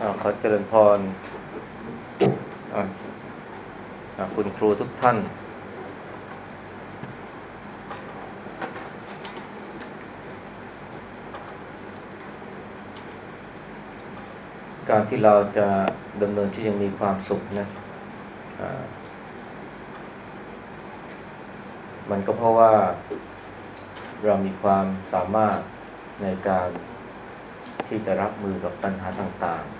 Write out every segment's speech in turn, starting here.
อ่าขอเจริญพรคุณครูทุกท่าน การที่เราจะดำเนินที่ยังมีความสุขนะมันก็เพราะว่าเรามีความสามารถในการที่จะรับมือกับปัญหาต่างๆ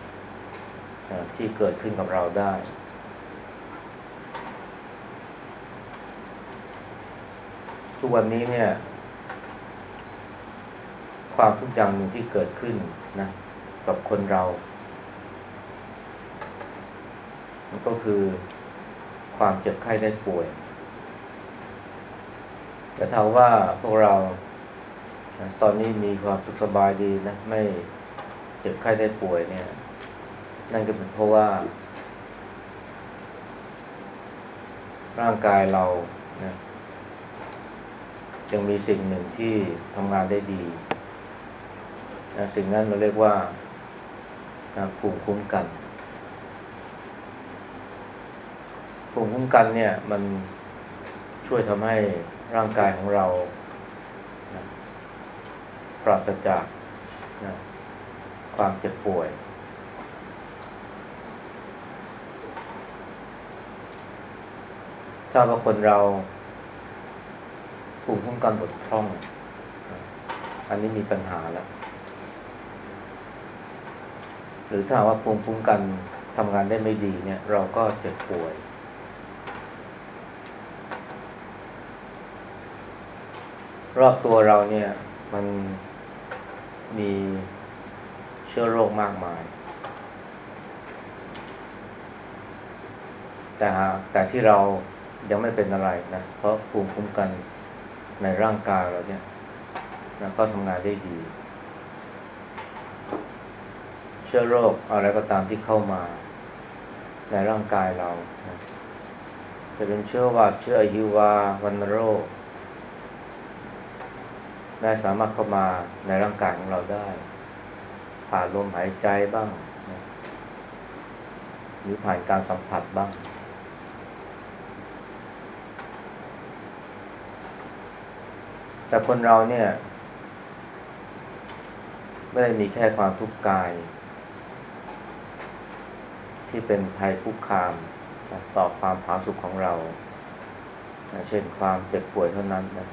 ที่เกิดขึ้นกับเราได้ ทุกวันนี้เนี่ย ความทุกอย่างหนึ่งที่เกิดขึ้นนะกับคนเรา ก็คือความเจ็บไข้ได้ป่วย แต่ถ้าว่าพวกเราตอนนี้มีความสุขสบายดีนะ ไม่เจ็บไข้ได้ป่วยเนี่ย นั่นก็เป็นเพราะว่า ร่างกายเรานะยังมีสิ่งหนึ่งที่ทำงานได้ดีนะสิ่งนั้นเราเรียกว่าภูมิคุ้มกันภูมิคุ้มกันเนี่ยมันช่วยทำให้ร่างกายของเรานะปราศจากนะความเจ็บป่วย ทราบว่าคนเราภูมิคุ้มกันบกพร่อง อันนี้มีปัญหาแล้ว หรือถ้าว่าภูมิคุ้มกันทำงานได้ไม่ดีเนี่ย เราก็เจ็บป่วย รอบตัวเราเนี่ย มันมีเชื้อโรคมากมาย แต่หากแต่ที่เรา ยังไม่เป็นอะไรนะ เพราะภูมิคุ้มกันในร่างกายเราเนี่ยนะก็ทำงานได้ดี เชื้อโรคอะไรก็ตามที่เข้ามาในร่างกายเรานะจะเป็นเชื้อหวัดเชื้อฮิวาวันโรคได้สามารถเข้ามาในร่างกายของเราได้ ผ่านลมหายใจบ้างนะหรือผ่านการสัมผัสบ้าง แต่คนเราเนี่ย ไม่ได้มีแค่ความทุกข์กาย ที่เป็นภัยคุกคามต่อความผาสุกของเรา เช่นความเจ็บป่วยเท่านั้นนะ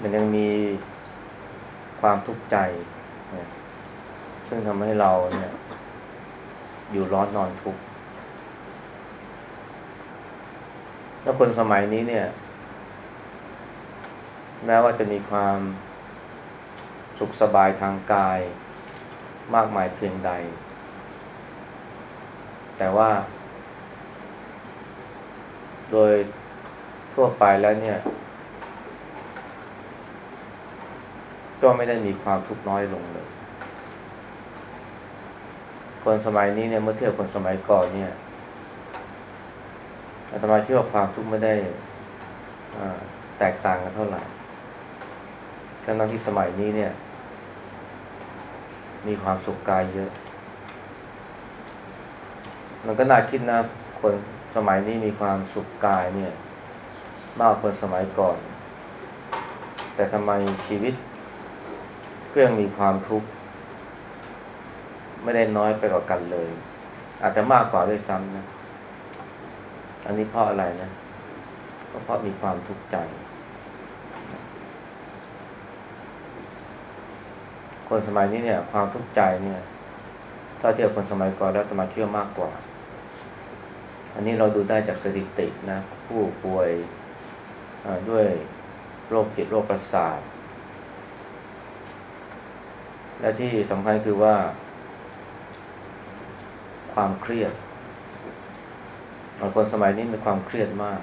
มันยังมีความทุกข์ใจ ซึ่งทำให้เราเนี่ย อยู่ร้อนนอนทุกข์แล้วคนสมัยนี้เนี่ย แม้ว่าจะมีความสุขสบายทางกายมากมายเพียงใด แต่ว่า โดยทั่วไปแล้วเนี่ย ก็ไม่ได้มีความทุกข์น้อยลงเลย คนสมัยนี้เนี่ยเมื่อเทียบคนสมัยก่อนเนี่ยอาตมาคิดว่าความทุกข์ไม่ได้แตกต่างกันเท่าไหร่ ทั้งที่สมัยนี้เนี่ย มีความสุขกายเยอะ มันก็น่าคิดนะคนสมัยนี้มีความสุขกายเนี่ย มากกว่าคนสมัยก่อน แต่ทำไมชีวิตก็ยังมีความทุกข์ไม่ได้น้อยไปกว่ากันเลย อาจจะมากกว่าด้วยซ้ำนะ อันนี้เพราะอะไรนะ ก็เพราะมีความทุกข์ใจ คนสมัยนี้เนี่ย ความทุกข์ใจเนี่ย ถ้าเทียบคนสมัยก่อนแล้วจะมาเที่ยวมากกว่า อันนี้เราดูได้จากสถิตินะ ผู้ป่วยด้วยโรคจิตโรคประสาท และที่สำคัญคือว่า ความเครียดคนสมัยนี้มีความเครียดมาก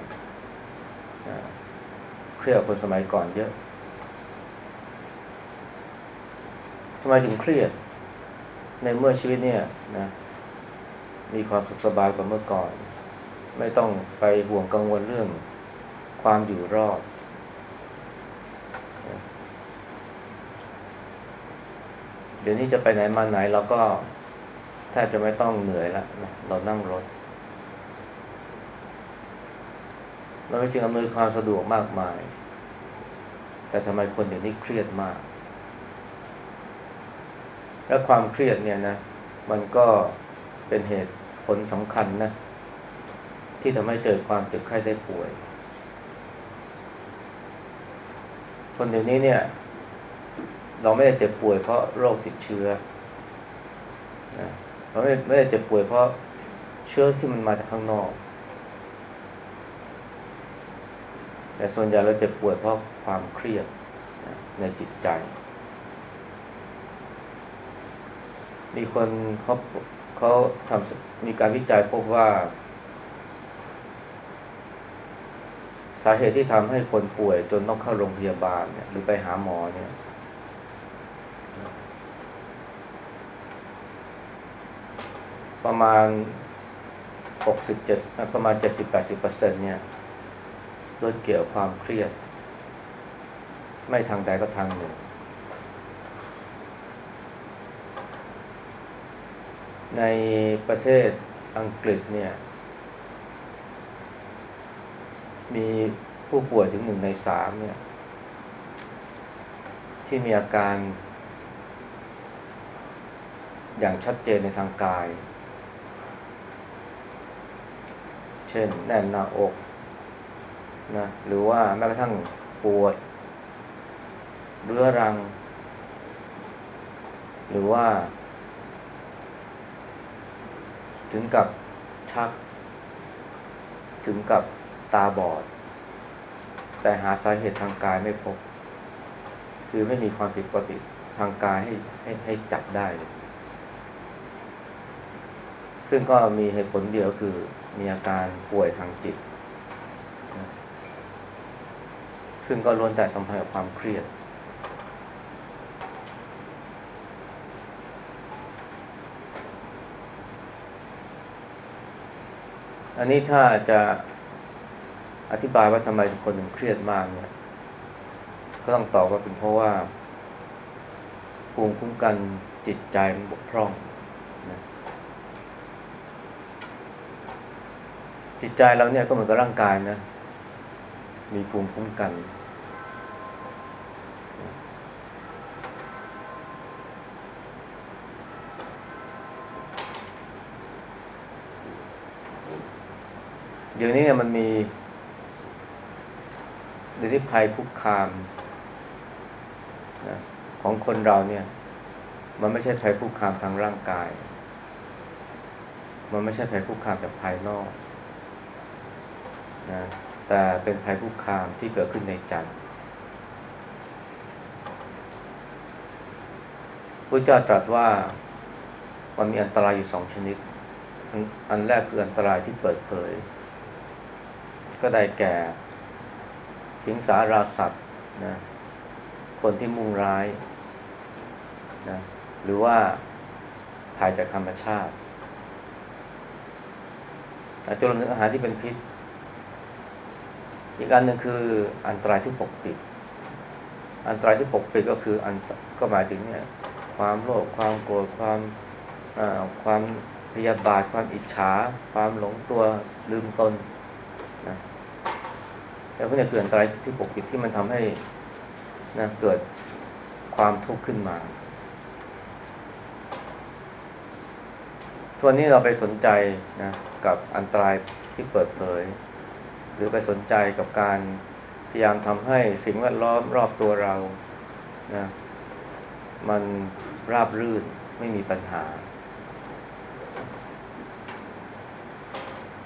เครียดคนสมัยก่อนเยอะ ทำไมถึงเครียด ในเมื่อชีวิตเนี่ยนะมีความสุขสบายกว่าเมื่อก่อน ไม่ต้องไปห่วงกังวลเรื่องความอยู่รอด เดี๋ยวนี้จะไปไหนมาไหนเราก็แทบจะไม่ต้องเหนื่อยแล้วนะเรานั่งรถมันเป็นสิ่งอำนวยความสะดวกมากมาย แต่ทำไมคนเดี๋ยวนี้เครียดมาก และความเครียดเนี่ยนะมันก็เป็นเหตุผลสำคัญนะที่ทำให้เกิดความเจ็บไข้ได้ป่วย คนเดี๋ยวนี้เนี่ย เราไม่ได้เจ็บป่วยเพราะโรคติดเชื้อเราไม่ไม่ได้เจ็บป่วยเพราะเชื้อที่มันมาจากข้างนอก แต่ส่วนใหญ่เราเจ็บป่วยเพราะความเครียดในจิตใจ มีคนเขาเขาทำมีการวิจัยพบว่า สาเหตุที่ทำให้คนป่วยจนต้องเข้าโรงพยาบาลเนี่ยหรือไปหาหมอเนี่ย ประมาณหกสิบเจ็ดประมาณเจ็ดสิบแปดสิบเปอร์เซ็นเนี่ยล้วนเกี่ยวความเครียด ไม่ทางใดก็ทางหนึ่ง ในประเทศอังกฤษเนี่ย มีผู้ป่วยถึงหนึ่งในสามเนี่ย ที่มีอาการ อย่างชัดเจนในทางกาย เช่นแน่นหน้าอกนะหรือว่าแม้กระทั่งปวด เรื้อรัง หรือว่า ถึงกับชัก ถึงกับตาบอด แต่หาสาเหตุทางกายไม่พบ คือไม่มีความผิดปกติทางกายให้ให้ให้จับได้เลยซึ่งก็มีเหตุผลเดียวคือมีอาการป่วยทางจิต ซึ่งก็ล้วนแต่สัมพันธ์กับความเครียด อันนี้ถ้าจะอธิบายว่าทำไมคนถึงเครียดมากเนี่ย ก็ต้องตอบว่าเป็นเพราะว่าภูมิคุ้มกันจิตใจมันบกพร่องนะจิตใจเราเนี่ยก็เหมือนกับร่างกายนะ มีภูมิคุ้มกัน เดี๋ยวนี้เนี่ยมันมีในที่ภัยคุกคามนะของคนเราเนี่ย มันไม่ใช่ภัยคุกคามทางร่างกาย มันไม่ใช่ภัยคุกคามจากภายนอกนะแต่เป็นภัยคุกคามที่เกิดขึ้นในใจพระเจ้าตรัสว่ามันมีอันตรายอยู่สองชนิด อันแรกคืออันตรายที่เปิดเผย ก็ได้แก่สิงสาราสัตว์นะคนที่มุ่งร้ายนะหรือว่าภายจากธรรมชาติอาจจะรวมถึงอาหารที่เป็นพิษ อีกอันหนึ่งคืออันตรายที่ปกปิด อันตรายที่ปกปิดก็คืออันก็หมายถึงเนี่ยความโลภความโกรธความความพยาบาทความอิจฉา ความหลงตัวลืมตน แต่พวกนี้คืออันตรายที่ปกปิดที่มันทำให้นะเกิดความทุกข์ขึ้นมาตัวนี้เราไปสนใจนะกับอันตรายที่เปิดเผย หรือไปสนใจกับการพยายามทำให้สิ่งแวดล้อมรอบตัวเรานะมันราบรื่นไม่มีปัญหา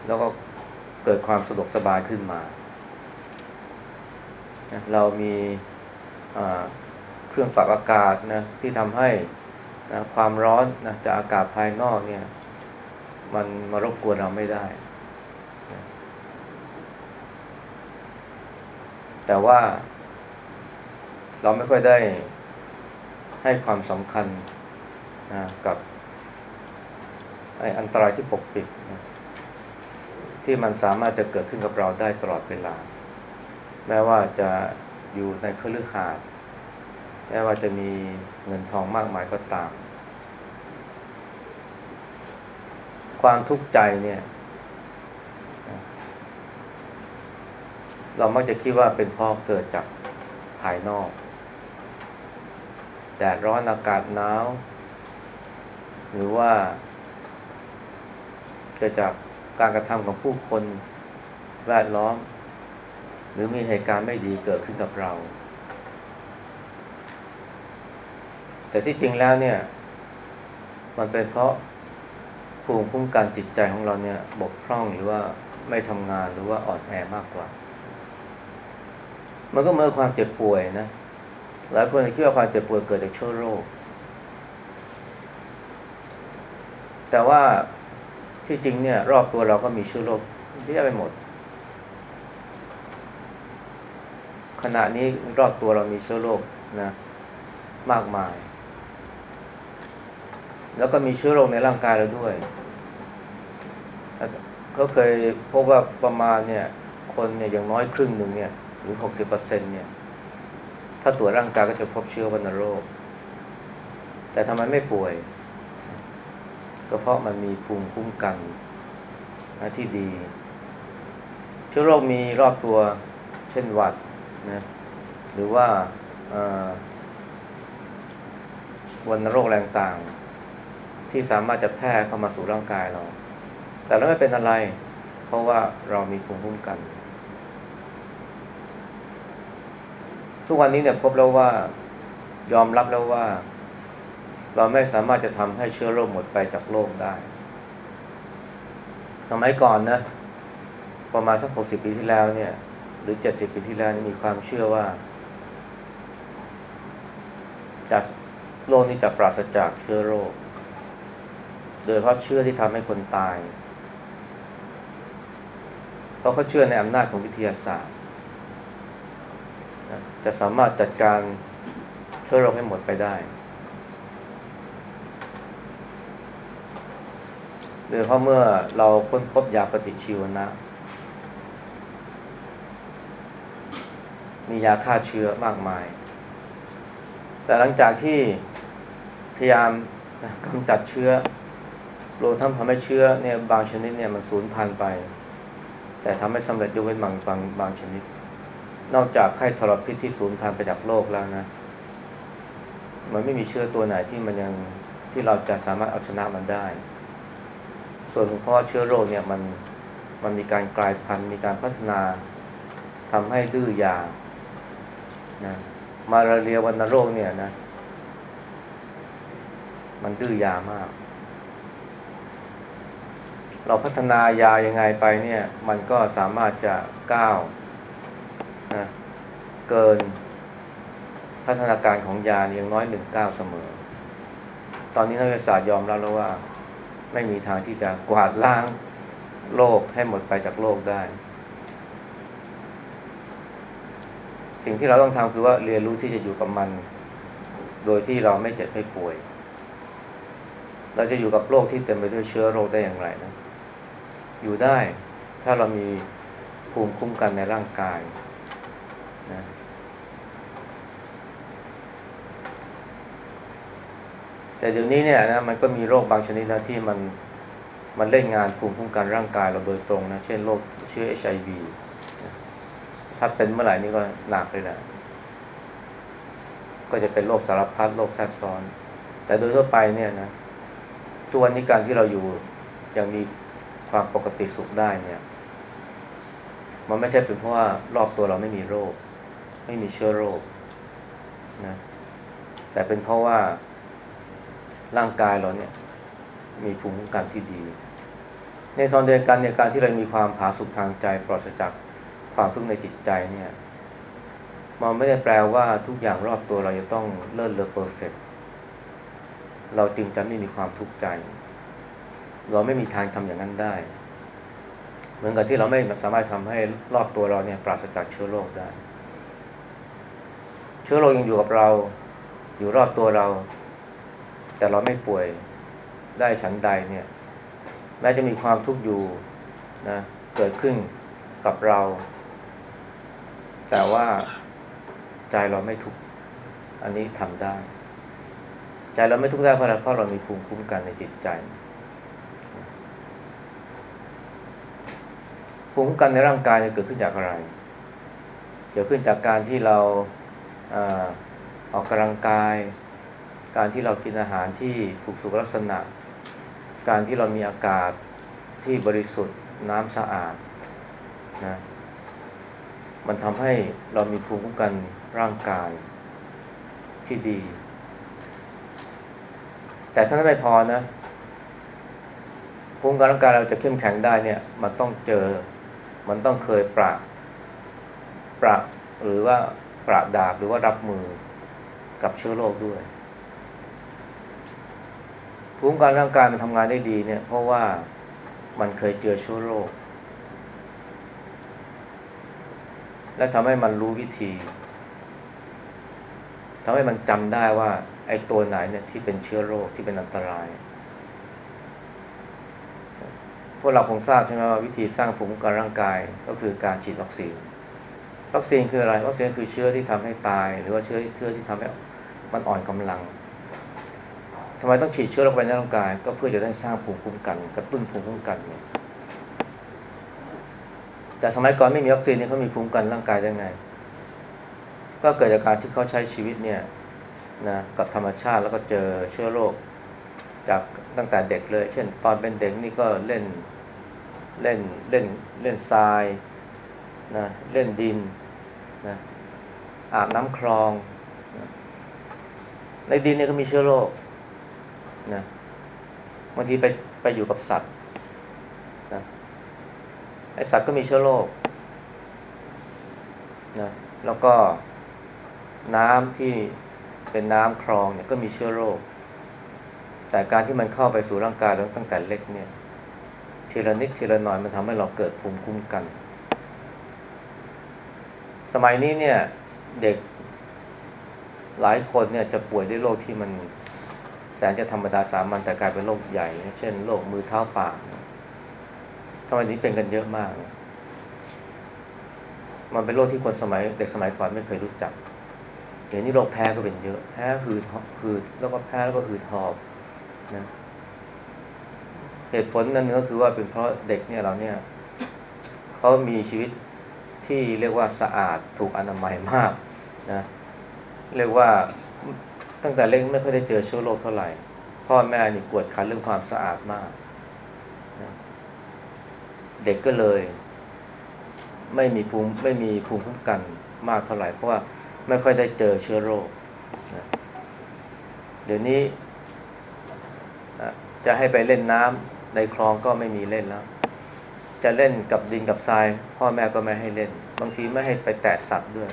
แล้วก็เกิดความสะดวกสบายขึ้นมา เรามีเครื่องปรับอากาศนะที่ทำให้นะความร้อนนะจากอากาศภายนอกเนี่ย มันมารบกวนเราไม่ได้นะแต่ว่าเราไม่ค่อยได้ให้ความสำคัญนะกับไออันตรายที่ปกปิดนะที่มันสามารถจะเกิดขึ้นกับเราได้ตลอดเวลา แม้ว่าจะอยู่ในเคฤหาสน์แม้ว่าจะมีเงินทองมากมายก็ตาม ความทุกข์ใจเนี่ย เรามักจะคิดว่าเป็นเพราะเกิดจากภายนอกแดดร้อนอากาศหนาว หรือว่า เกิดจากการกระทำของผู้คนแวดล้อม รือมีเหตุการณ์ไม่ดีเกิดขึ้นกับเรา แต่ที่จริงแล้วเนี่ย มันเป็นเพราะภูมิคุ้มกันจิตใจของเราเนี่ยบกพร่องหรือว่าไม่ทำงานหรือว่าอ่อนแอมากกว่า มันก็เมื่อความเจ็บป่วยนะหลายคนคิดว่าความเจ็บป่วยเกิดจากเชื้อโรค แต่ว่าที่จริงเนี่ย รอบตัวเราก็มีเชื้อโรคที่จะไปหมด ขณะนี้รอบตัวเรามีเชื้อโรคนะมากมาย แล้วก็มีเชื้อโรคในร่างกายเราด้วยเขาเคยพบว่าประมาณเนี่ยคนเนี่ยอย่างน้อยครึ่งหนึ่งเนี่ยหรือหกสิบเปอร์เซ็นเนี่ยถ้าตรวจร่างกายก็จะพบเชื้อวัณโรค แต่ทำไมไม่ป่วย ก็เพราะมันมีภูมิคุ้มกันที่ดี เชื้อโรคมีรอบตัวเช่นหวัด นะหรือว่าวันโรคแรงต่าง ที่สามารถจะแพร่เข้ามาสู่ร่างกายเรา แต่เราไม่เป็นอะไร เพราะว่าเรามีภูมิคุ้มกัน ทุกวันนี้เนี่ยพบแล้วว่ายอมรับแล้วว่า เราไม่สามารถจะทำให้เชื้อโรคหมดไปจากโลกได้ สมัยก่อนนะ ประมาณสักหกสิบปีที่แล้วเนี่ย หรือเจ็ดสิบปีที่แล้วมีความเชื่อว่าจากโลกนี้จะปราศจากเชื้อโรค โดยเพราะเชื้อที่ทำให้คนตาย เพราะเขาเชื่อในอำนาจของวิทยาศาสตร์ จะสามารถจัดการเชื้อโรคให้หมดไปได้ โดยเพราะเมื่อเราค้นพบยาปฏิชีวนะ มียาฆ่าเชื้อมากมาย แต่หลังจากที่พยายามกำจัดเชื้อรวมทั้งทำให้เชื้อเนี่ยบางชนิดเนี่ยมันสูญพันธุ์ไป แต่ทำให้สำเร็จยกเว้นบางบางบางชนิด นอกจากไข้ทรพิษที่สูญพันธุ์ไปจากโลกแล้วนะ มันไม่มีเชื้อตัวไหนที่มันยังที่เราจะสามารถเอาชนะมันได้ ส่วนเพราะเชื้อโรคเนี่ยมันมันมีการกลายพันธุ์มีการพัฒนาทำให้ดื้อยา นะมาลาเรียวันโรคเนี่ยนะ มันดื้อยามาก เราพัฒนายายังไงไปเนี่ย มันก็สามารถจะก้าวนะเกินพัฒนาการของยาอย่างน้อยหนึ่งก้าวเสมอ ตอนนี้นักวิทยาศาสตร์ยอมรับแล้วว่า ไม่มีทางที่จะกวาดล้างโลกให้หมดไปจากโลกได้ สิ่งที่เราต้องทำคือว่าเรียนรู้ที่จะอยู่กับมัน โดยที่เราไม่เจ็บไม่ป่วย เราจะอยู่กับโรคที่เต็มไปด้วยเชื้อโรคได้อย่างไรนะ อยู่ได้ถ้าเรามีภูมิคุ้มกันในร่างกายนะแต่เดี๋ยวนี้เนี่ยนะมันก็มีโรคบางชนิดนะที่มันมันเล่นงานภูมิคุ้มกันร่างกายเราโดยตรงนะ เช่นโรคเชื้อเอชไอวี ถ้าเป็นเมื่อไหร่นี่ก็หนักเลยแหละก็จะเป็นโรคสารพัดโรคแทรกซ้อน แต่โดยทั่วไปเนี่ยนะทุกวันนี้การที่เราอยู่ยังมีความปกติสุขได้เนี่ย มันไม่ใช่เป็นเพราะว่ารอบตัวเราไม่มีโรค ไม่มีเชื้อโรคนะแต่เป็นเพราะว่าร่างกายเราเนี่ย มีภูมิคุ้มกันที่ดี ในทอนเดียวกันเนี่ยการที่เรามีความผาสุกทางใจปราศจาก ความทุกข์ในจิตใจเนี่ยมันไม่ได้แปลว่าทุกอย่างรอบตัวเราจะต้องเลิศเลอเพอร์เฟกเราจึงจะไม่มีความทุกข์ใจ เราไม่มีทางทำอย่างนั้นได้ เหมือนกับที่เราไม่สามารถทำให้รอบตัวเราเนี่ยปราศจากเชื้อโรคได้ เชื้อโรคยังอยู่กับเรา อยู่รอบตัวเรา แต่เราไม่ป่วยได้ฉันใดเนี่ย แม้จะมีความทุกข์อยู่นะเกิดขึ้นกับเรา แต่ว่าใจเราไม่ทุกข์อันนี้ทำได้ ใจเราไม่ทุกข์ได้เพราะอะไรเพราะเรามีภูมิคุ้มกันในจิตใจ ภูมิคุ้มกันในร่างกายเกิดขึ้นจากอะไร เกิดขึ้นจากการที่เราออกกำลังกาย การที่เรากินอาหารที่ถูกสุขลักษณะ การที่เรามีอากาศที่บริสุทธิ์น้ำสะอาดนะ มันทำให้เรามีภูมิคุ้มกันร่างกายที่ดี แต่ถ้าไม่พอนะภูมิคุ้มกันร่างกายเราจะเข้มแข็งได้เนี่ย มันต้องเจอ มันต้องเคยปราปราหรือว่าปราบดาบหรือว่ารับมือกับเชื้อโรคด้วยภูมิคุ้มกันร่างกายมันทำงานได้ดีเนี่ย เพราะว่ามันเคยเจอเชื้อโรค และทำให้มันรู้วิธีทำให้มันจำได้ว่าไอ้ตัวไหนเนี่ยที่เป็นเชื้อโรคที่เป็นอันตราย พวกเราคงทราบใช่ไหมว่าวิธีสร้างภูมิคุ้มกันร่างกายก็คือการฉีดวัคซีน วัคซีนคืออะไร วัคซีนคือเชื้อที่ทำให้ตาย หรือว่าเชื้อเชื้อที่ทำให้มันอ่อนกำลังทำไมต้องฉีดเชื้อลงไปในร่างกาย ก็เพื่อจะได้สร้างภูมิคุ้มกัน กระตุ้นภูมิคุ้มกันเนี่ย แต่สมัยก่อนไม่มีวัคซีนนี่เขามีภูมิคุ้มกันร่างกายได้ไง ก็เกิดจากการที่เขาใช้ชีวิตเนี่ยนะกับธรรมชาติแล้วก็เจอเชื้อโรคจากตั้งแต่เด็กเลย เช่น ตอนเป็นเด็กนี่ก็เล่นเล่นเล่นเล่นทรายนะเล่นดินนะอาบน้ำคลองนะในดินเนี่ยก็มีเชื้อโรคนะบางทีไปไปอยู่กับสัตว์ ไอสัตว์ก็มีเชื้อโรคนะแล้วก็น้ำที่เป็นน้ำคลองเนี่ยก็มีเชื้อโรค แต่การที่มันเข้าไปสู่ร่างกายตั้งแต่เล็กเนี่ยทีละนิดทีละหน่อยมันทำให้เราเกิดภูมิคุ้มกัน สมัยนี้เนี่ยเด็กหลายคนเนี่ยจะป่วยด้วยโรคที่มันแสนจะธรรมดาสามัญแต่กลายเป็นโรคใหญ่ เช่นโรคมือเท้าปาก ทำไมนี้เป็นกันเยอะมาก มันเป็นโรคที่คนสมัย เด็กสมัยก่อนไม่เคยรู้จักเดี๋ยวนี้โรคแพ้ก็เป็นเยอะแพ้หืดหืดแล้วก็แพ้แล้วก็หืดหอบนะเหตุผลนั่นก็คือว่าเป็นเพราะเด็กเนี่ยเราเนี่ยเขามีชีวิตที่เรียกว่าสะอาดถูกอนามัยมากนะเรียกว่าตั้งแต่เล็กไม่ค่อยได้เจอเชื้อโรคเท่าไหร่ พ่อแม่นี่กวดขันเรื่องความสะอาดมาก เด็กก็เลย ไม่มีภูมิไม่มีภูมิคุ้มกันมากเท่าไหร่ เพราะว่าไม่ค่อยได้เจอเชื้อโรคนะเดี๋ยวนี้จะให้ไปเล่นน้ำในคลองก็ไม่มีเล่นแล้ว จะเล่นกับดินกับทราย พ่อแม่ก็ไม่ให้เล่น บางทีไม่ให้ไปแตะสัตว์ด้วย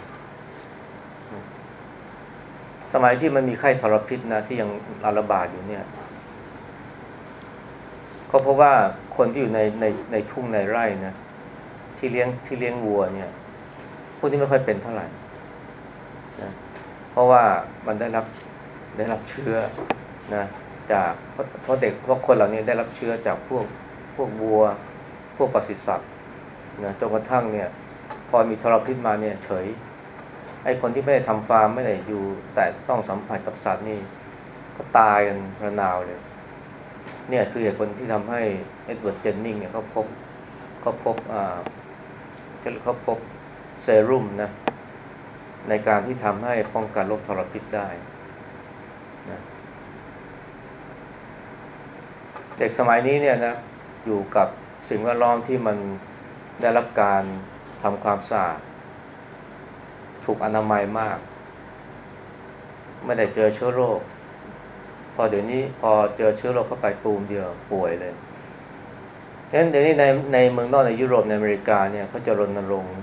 สมัยที่มันมีไข้ทรพิษนะที่ยังระบาดอยู่เนี่ย็เขาพบว่าคนที่อยู่ในในในทุ่งในไร่นะที่เลี้ยงที่เลี้ยงวัวเนี่ยพวกนี้ไม่ค่อยเป็นเท่าไหร่นะเพราะว่ามันได้รับได้รับเชื้อนะจากเพราะเด็กเพราะคนเหล่านี้ได้รับเชื้อจากพวกพวกวัว พวกปศุสัตว์นะจนกระทั่งเนี่ย พอมีฝีดาษมาเนี่ยเฉยไอ้คนที่ไม่ได้ทำฟาร์มไม่ได้อยู่ แต่ต้องสัมผัสกับสัตว์นี่ก็ตายกันระนาวเลย เนี่ยคือเหตุผลที่ทำให้เอ็ดเวิร์ดเจนเนอร์เนี่ยเขาพบเขาพบอ่าเขาพบเซรุ่มนะในการที่ทำให้ป้องกันโรคทรพิษได้นะเด็กสมัยนี้เนี่ยนะอยู่กับสิ่งแวดล้อมที่มันได้รับการทำความสะอาดถูกอนามัยมาก ไม่ได้เจอเชื้อโรค พอเดี๋ยวนี้พอเจอเชื้อโรคเข้าไปตูมเดียวป่วยเลยฉะนั้นเดี๋ยวนี้ในในเมืองนอกในยุโรปในอเมริกาเนี่ยเขาจะรณรงค์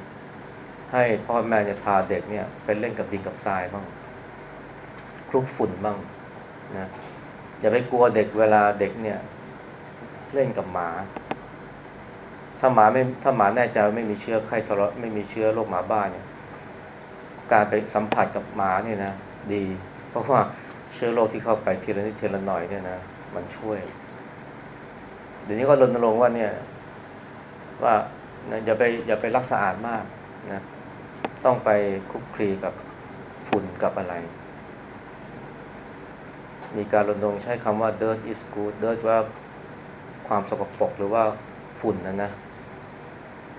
ให้พ่อแม่เนี่ยพาเด็กเนี่ยไปเล่นกับดินกับทรายบ้างคลุกฝุ่นบ้างนะอย่าไปกลัวเด็กเวลาเด็กเนี่ย เล่นกับหมา ถ้าหมาไม่ถ้าหมาแน่ใจไม่มีเชื้อไข้ทรไม่มีเชื้อโรคหมาบ้าเนี่ย การไปสัมผัสกับหมาเนี่ยนะดี เพราะว่า เชื้อโรคที่เข้าไปทีละนิดทีละหน่อยเนี่ยนะมันช่วย เดี๋ยวนี้ก็รณรงค์ว่าเนี่ย ว่าอย่าไปอย่าไปรักสะอาดมากนะต้องไปคุกคลีกับฝุ่นกับอะไร มีการรณรงค์ใช้คำว่า dirt is good dirt ว่าความสกปรกหรือว่าฝุ่นนะนะ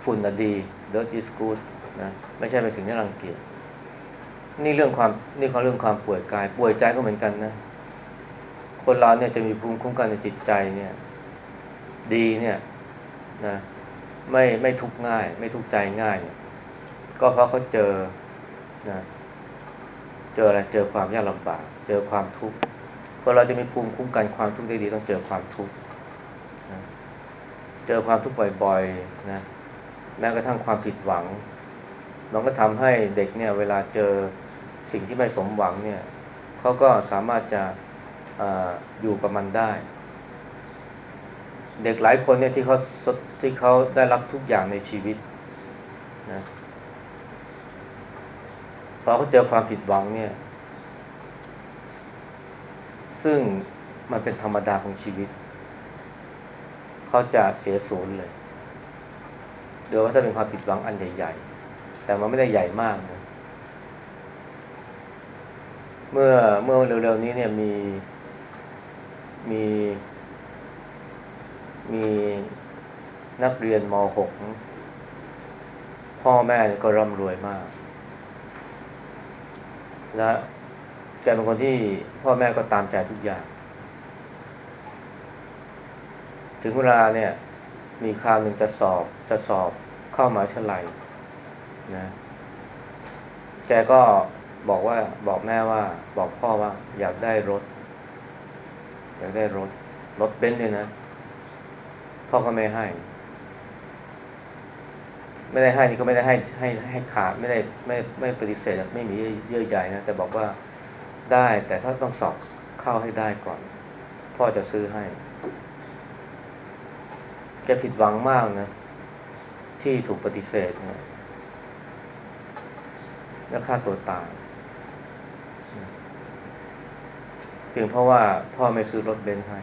ฝุ่นน่ะดี dirt is good นะไม่ใช่เป็นสิ่งที่รังเกียจ นี่เรื่องความนี่เขาเรื่องความป่วยกาย ป่วยใจก็เหมือนกันนะ คนเราเนี่ยจะมีภูมิคุ้มกันในจิตใจเนี่ย ดีเนี่ยนะไม่ไม่ทุกง่าย ไม่ทุกใจง่ายเนี่ยก็เพราะเขาเจอนะเจออะไรเจอความยากลำบาก เจอความทุกข์คนเราจะมีภูมิคุ้มกันความทุกข์ได้ดี ต้องเจอความทุกข์นะเจอความทุกข์บ่อยๆนะแม้กระทั่งความผิดหวังมันก็ทำให้เด็กเนี่ยเวลาเจอ สิ่งที่ไม่สมหวังเนี่ยเขาก็สามารถจะออยู่กับมันได้ เด็กหลายคนเนี่ยที่เขาที่เขาได้รับทุกอย่างในชีวิตนะพอเขาเจอความผิดหวังเนี่ย ซึ่งมันเป็นธรรมดาของชีวิต เขาจะเสียศูนย์เลยโดยว่าถ้าเป็นความผิดหวังอันใหญ่ ๆ แต่มันไม่ได้ใหญ่มากนะ เมื่อเมื่อเร็วๆนี้เนี่ยมีมี มีนักเรียนม .6 พ่อแม่ก็ร่ำรวยมาก และแกเป็นคนที่พ่อแม่ก็ตามใจทุกอย่าง ถึงเวลาเนี่ย มีคราวหนึ่งจะสอบจะสอบเข้ามาเฉลัยนะ แกก็ บอกว่าบอกแม่ว่า บอกพ่อว่า อยากได้รถ อยากได้รถ รถเบนซ์เลยนะ พ่อก็ไม่ให้ ไม่ได้ให้นี่ก็ไม่ได้ให้ให้ให้ขาดไม่ได้ไม่ไม่ปฏิเสธไม่มีเยื่อใยนะ แต่บอกว่าได้แต่ถ้าต้องสอบเข้าให้ได้ก่อน พ่อจะซื้อให้ แกผิดหวังมากนะ ที่ถูกปฏิเสธนะแล้วฆ่าตัวตาย เพียงเพราะว่าพ่อไม่ซื้อรถเบนซ์ให้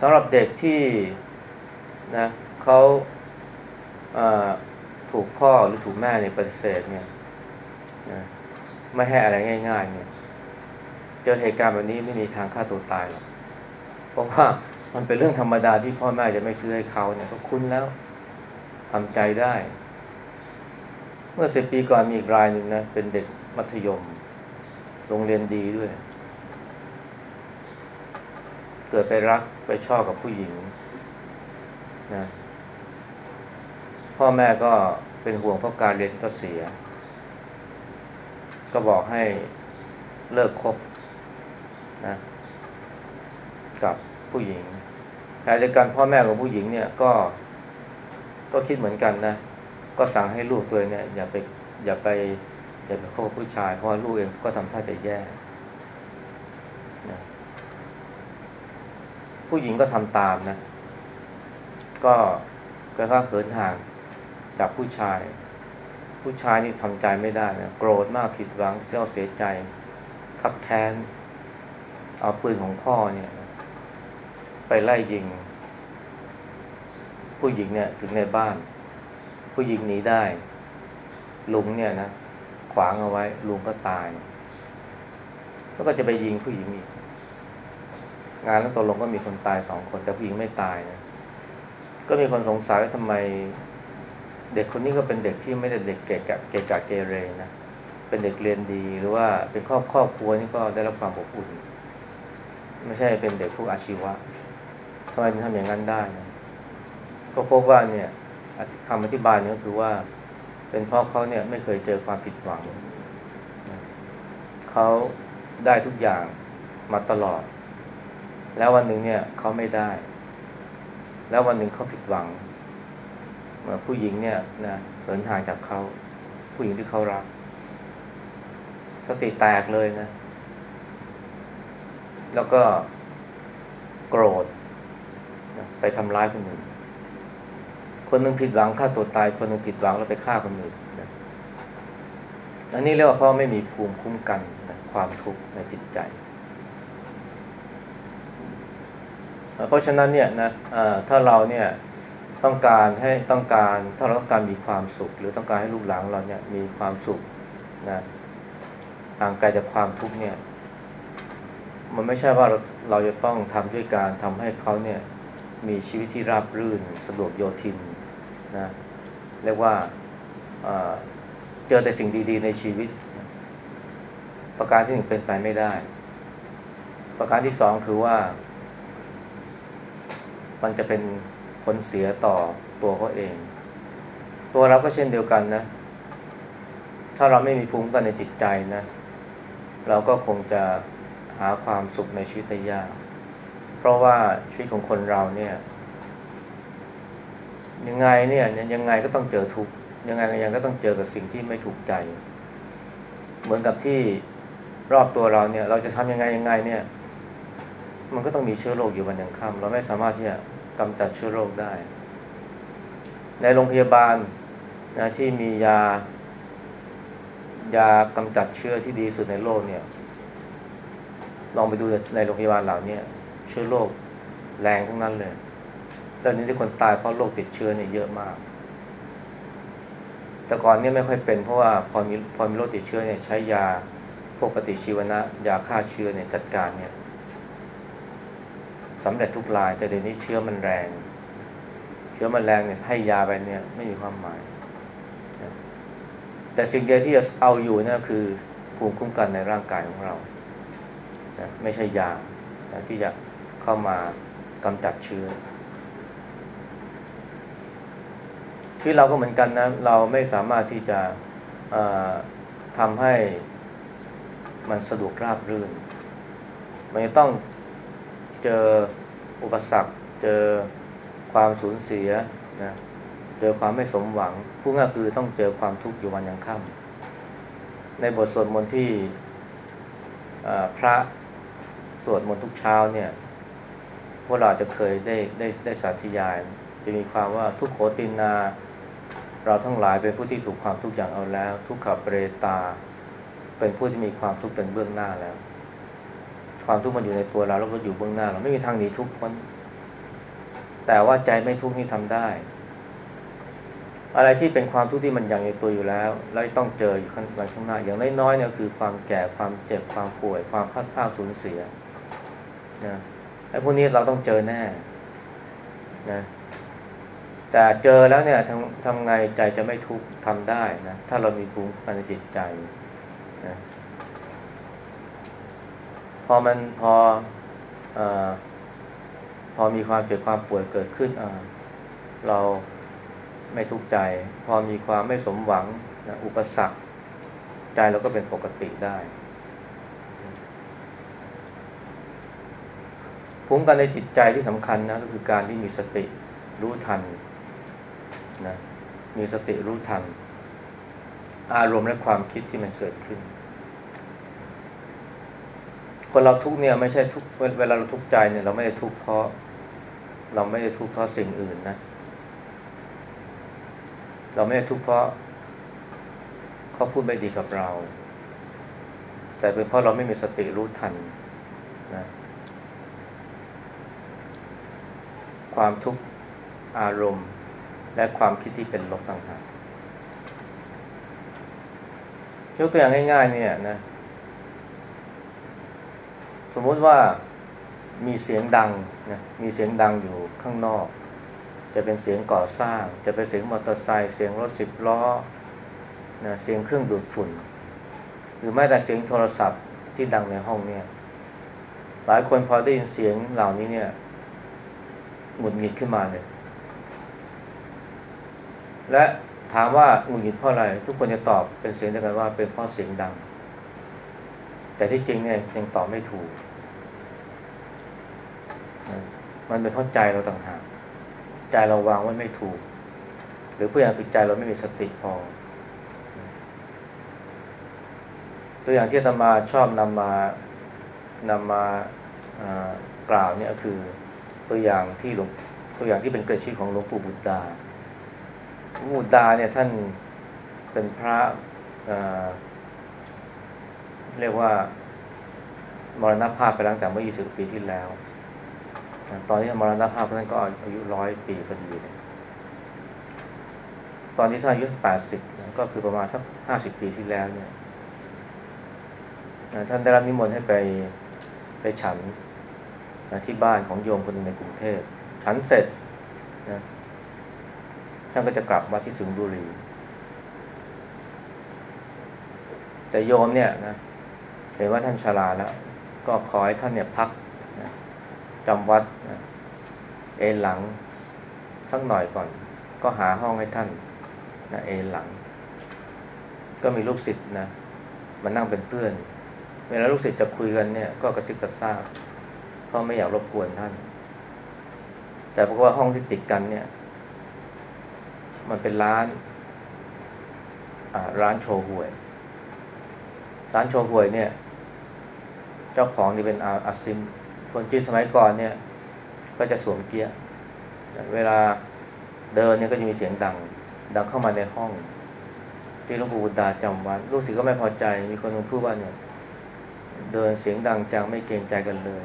สำหรับเด็กที่นะเขาถูกพ่อหรือถูกแม่เนี่ยปฏิเสธเนี่ยนะไม่ให้อะไรง่าย ๆ เนี่ย เจอเหตุการณ์แบบนี้ไม่มีทางฆ่าตัวตายหรอกเพราะว่ามันเป็นเรื่องธรรมดาที่พ่อแม่จะไม่ซื้อให้เขาเนี่ยก็คุ้นแล้วทำใจได้ เมื่อสิบปีก่อนมีอีกรายหนึ่งนะเป็นเด็กมัธยม โรงเรียนดีด้วย เกิดไปรักไปชอบกับผู้หญิงนะพ่อแม่ก็เป็นห่วงเพราะการเรียนก็เสีย ก็บอกให้เลิกคบนะกับผู้หญิงขณะเดียวกันพ่อแม่ของผู้หญิงเนี่ยก็ก็คิดเหมือนกันนะ ก็สั่งให้ลูกตัวเนี่ยอย่าไปอย่าไป อย่าไปคบผู้ชาย เพราะลูกเองก็ทำท่าจะแย่นะผู้หญิงก็ทำตามนะ ก็ก็ค่าเขินห่างจากผู้ชาย ผู้ชายนี่ทำใจไม่ได้นะโกรธมากผิดหวังเสียเสียใจขับแค้น เอาปืนของพ่อเนี่ย ไปไล่ยิง ผู้หญิงเนี่ยถึงในบ้าน ผู้หญิงหนีได้ ลุงเนี่ยนะ ขวางเอาไว้ลุงก็ตาย แล้วก็จะไปยิงผู้หญิงอีก งานนั้นตกลงก็มีคนตายสองคน แต่ผู้หญิงไม่ตายนะก็มีคนสงสัยว่าทำไมเด็กคนนี้ก็เป็นเด็กที่ไม่ได้เด็กเกะกะเกะกะเกเรนะเป็นเด็กเรียนดีหรือว่าเป็นครอบครอบครัวนี่ก็ได้รับความอบอุ่น ไม่ใช่เป็นเด็กพวกอาชีวะทำไมถึงทำอย่างนั้นได้นะก็พบว่าเนี่ยคำอธิบายนี่ยก็คือว่า เป็นเพราะเขาเนี่ยไม่เคยเจอความผิดหวัง เขาได้ทุกอย่างมาตลอด แล้ววันหนึ่งเนี่ยเขาไม่ได้ แล้ววันหนึ่งเขาผิดหวัง ผู้หญิงเนี่ยนะเหินทางจากเขา ผู้หญิงที่เขารัก สติแตกเลยนะ แล้วก็โกรธ ไปทำร้ายคนอื่น คนหนึ่งผิดหวังฆ่าตัวตาย คนหนึ่งผิดหวังแล้วไปฆ่าคนอื่นนะอันนี้เรียกว่าเพราะไม่มีภูมิคุ้มกันนะความทุกข์ในจิตใจ เพราะฉะนั้นเนี่ยนะถ้าเราเนี่ยต้องการให้ต้องการถ้าเราต้องการมีความสุข หรือต้องการให้ลูกหลานเราเนี่ยมีความสุขนะห่างไกลจากความทุกข์เนี่ย มันไม่ใช่ว่าเราเราจะต้องทำด้วยการทำให้เขาเนี่ยมีชีวิตที่ราบรื่นสะดวกโยทิน นะเรียกว่าเจอแต่สิ่งดี ๆ ในชีวิต ประการที่หนึ่งเป็นไปไม่ได้ ประการที่สองคือว่า มันจะเป็นผลเสียต่อตัวเขาเอง ตัวเราก็เช่นเดียวกันนะ ถ้าเราไม่มีภูมิกันในจิตใจนะ เราก็คงจะหาความสุขในชีวิตได้ยาก เพราะว่าชีวิตของคนเราเนี่ย ยังไงเนี่ยยังไงก็ต้องเจอทุกยังไงยังก็ต้องเจอกับสิ่งที่ไม่ถูกใจ เหมือนกับที่รอบตัวเราเนี่ย เราจะทำยังไงยังไงเนี่ย มันก็ต้องมีเชื้อโรคอยู่วันยังค่ำเราไม่สามารถที่จะกำจัดเชื้อโรคได้ ในโรงพยาบาลนะที่มียา ยากำจัดเชื้อที่ดีสุดในโลกเนี่ย ลองไปดูในโรงพยาบาลเหล่านี้เชื้อโรคแรงทั้งนั้นเลย ตอนนี้ที่คนตายเพราะโรคติดเชื้อเนี่ยเยอะมาก แต่ก่อนเนี่ยไม่ค่อยเป็นเพราะว่าพอมีพอมีโรคติดเชื้อเนี่ยใช้ยาพวกปฏิชีวนะยาฆ่าเชื้อเนี่ยจัดการเนี่ยสำเร็จทุกราย แต่เดี๋ยวนี้เชื้อมันแรง เชื้อมันแรงเนี่ยให้ยาไปเนี่ยไม่มีความหมาย แต่สิ่งเดียวที่จะเอาอยู่นี่คือภูมิคุ้มกันในร่างกายของเราไม่ใช่ยาที่จะเข้ามากำจัดเชื้อ ที่เราก็เหมือนกันนะ เราไม่สามารถที่จะทำให้มันสะดวกราบรื่น มันจะต้องเจออุปสรรค เจอความสูญเสียนะเจอความไม่สมหวังผู้ง่ายคือต้องเจอความทุกข์อยู่วันยังค่ำในบทสวดมนต์ที่พระสวดมนต์ทุกเช้าเนี่ยพวกเราจะเคยได้ได้ได้สาธยาย จะมีความว่าทุกโขตินนา เราทั้งหลายเป็นผู้ที่ถูกความทุกข์อย่างเอาแล้ว ทุกขเปรตา เป็นผู้ที่มีความทุกข์เป็นเบื้องหน้าแล้ว ความทุกข์มันอยู่ในตัวเราแล้วก็อยู่เบื้องหน้า เราไม่มีทางหนีทุกข์พ้นแต่ว่าใจไม่ทุกข์นี่ทำได้ อะไรที่เป็นความทุกข์ที่มันอย่างในตัวอยู่แล้วแล้วต้องเจออยู่ข้างหลังข้างหน้า อย่างน้อยๆเนี่ยคือความแก่ความเจ็บความป่วย ความพัดพลาดสูญเสียนะไอ้พวกนี้เราต้องเจอแน่นะ แต่เจอแล้วเนี่ยทำทำไงใจจะไม่ทุกข์ทำได้นะ ถ้าเรามีภูมิคุ้มกันในจิตใจนะพอมันพออพอมีความเจ็บความป่วยเกิดขึ้นเราไม่ทุกข์ใจ พอมีความไม่สมหวังนะอุปสรรคใจเราก็เป็นปกติได้ภูมิกันในจิตใจที่สำคัญนะก็คือการที่มีสติรู้ทัน นะมีสติรู้ทัน อารมณ์และความคิดที่มันเกิดขึ้น คนเราทุกเนี่ยไม่ใช่ทุกเวลาเราทุกใจเนี่ย เราไม่ได้ทุกเพราะ เราไม่ได้ทุกเพราะสิ่งอื่นนะ เราไม่ได้ทุกเพราะเขาพูดไม่ดีกับเรา แต่เป็นเพราะเราไม่มีสติรู้ทันนะความทุกข์อารมณ์ และความคิดที่เป็นลบต่างหากยกตัวอย่างง่าย ๆ เนี่ยนะ สมมติว่ามีเสียงดังนะมีเสียงดังอยู่ข้างนอก จะเป็นเสียงก่อสร้าง จะเป็นเสียงมอเตอร์ไซค์เสียงรถสิบล้อนะเสียงเครื่องดูดฝุ่น หรือแม้แต่เสียงโทรศัพท์ที่ดังในห้องเนี่ย หลายคนพอได้ยินเสียงเหล่านี้เนี่ยหงุดหงิดขึ้นมาเลย และถามว่าหงุดหงิดเพราะอะไร ทุกคนจะตอบเป็นเสียงเดียวกันว่าเป็นเพราะเสียงดัง แต่ที่จริงเนี่ยยังตอบไม่ถูก มันเป็นเพราะใจเราต่างหากใจเราวางไว้ไม่ถูก หรือเพื่ออย่างคือใจเราไม่มีสติพอ ตัวอย่างที่ธรรมาชอบนำมานำมากล่าวเนี่ยคือตัวอย่างที่หลวงตัวอย่างที่เป็นกระชีของหลวงปู่บุตรดา หลวงปู่บุตรดาเนี่ยท่านเป็นพระเเรียกว่ามรณภาพไปแล้วแต่เมื่อ 20 ปีที่แล้ว ตอนนี้มรณภาพท่านก็อายุร้อยปีพอดีเลยตอนที่ท่านอายุ 80 ก็คือประมาณสัก 50 ปีที่แล้วเนี่ยท่านได้รับนิมนต์ให้ไปไปฉันที่บ้านของโยมคนหนึ่งในกรุงเทพ ฉันเสร็จนะ ท่านก็จะกลับมาที่สิงห์บุรี แต่โยมเนี่ยนะเห็นว่าท่านชราแล้ว ก็ขอให้ท่านเนี่ยพักนะจำวัดนะเอนหลังสักหน่อยก่อน ก็หาห้องให้ท่านนะเอนหลัง ก็มีลูกศิษย์นะมานั่งเป็นเพื่อน เวลาลูกศิษย์จะคุยกันเนี่ย ก็กระซิบกระซาบเพราะไม่อยากรบกวนท่าน แต่เพราะว่าห้องที่ติดกันเนี่ย มันเป็นร้านร้านโชว์หวย ร้านโชว์หวยเนี่ย เจ้าของนี่เป็นอาอาซิม คนจีนสมัยก่อนเนี่ย ก็จะสวมเกียร์เวลาเดินเนี่ยก็จะมีเสียงดัง ดังเข้ามาในห้อง ที่หลวงปู่บุตาจำวัดลูกศิษย์ก็ไม่พอใจ มีคนมาพูดว่าเนี่ย เดินเสียงดังจังไม่เกรงใจกันเลย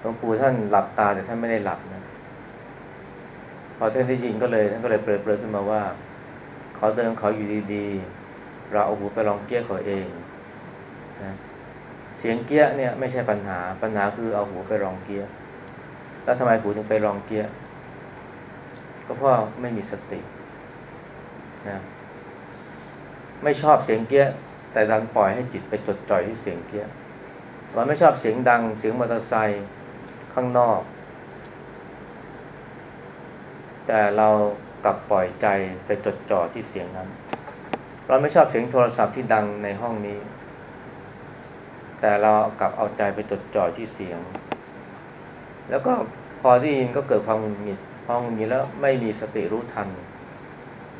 หลวงปู่ท่านหลับตาแต่ท่านไม่ได้หลับนะ อท่านได้ยินก็เลยท่านก็เลยเปรยๆขึ้นมาว่า เขาเดินเขาอยู่ดีๆ เราเอาหูไปลองเกี้ยเขาเองนะเสียงเกี้ยเนี่ยไม่ใช่ปัญหาปัญหาคือเอาหูไปลองเกี้ยแล้วทำไมหูถึงไปลองเกี้ยก็เพราะไม่มีสตินะไม่ชอบเสียงเกี้ยแต่ดันปล่อยให้จิตไปจดจ่อยที่เสียงเกี้ยเราไม่ชอบเสียงดังเสียงมอเตอร์ไซค์ข้างนอก แต่เรากลับปล่อยใจไปจดจ่อที่เสียงนั้น เราไม่ชอบเสียงโทรศัพท์ที่ดังในห้องนี้ แต่เรากลับเอาใจไปจดจ่อที่เสียง แล้วก็พอได้ยินก็เกิดความหงุดหงิดพอหงุดหงิดแล้วไม่มีสติรู้ทัน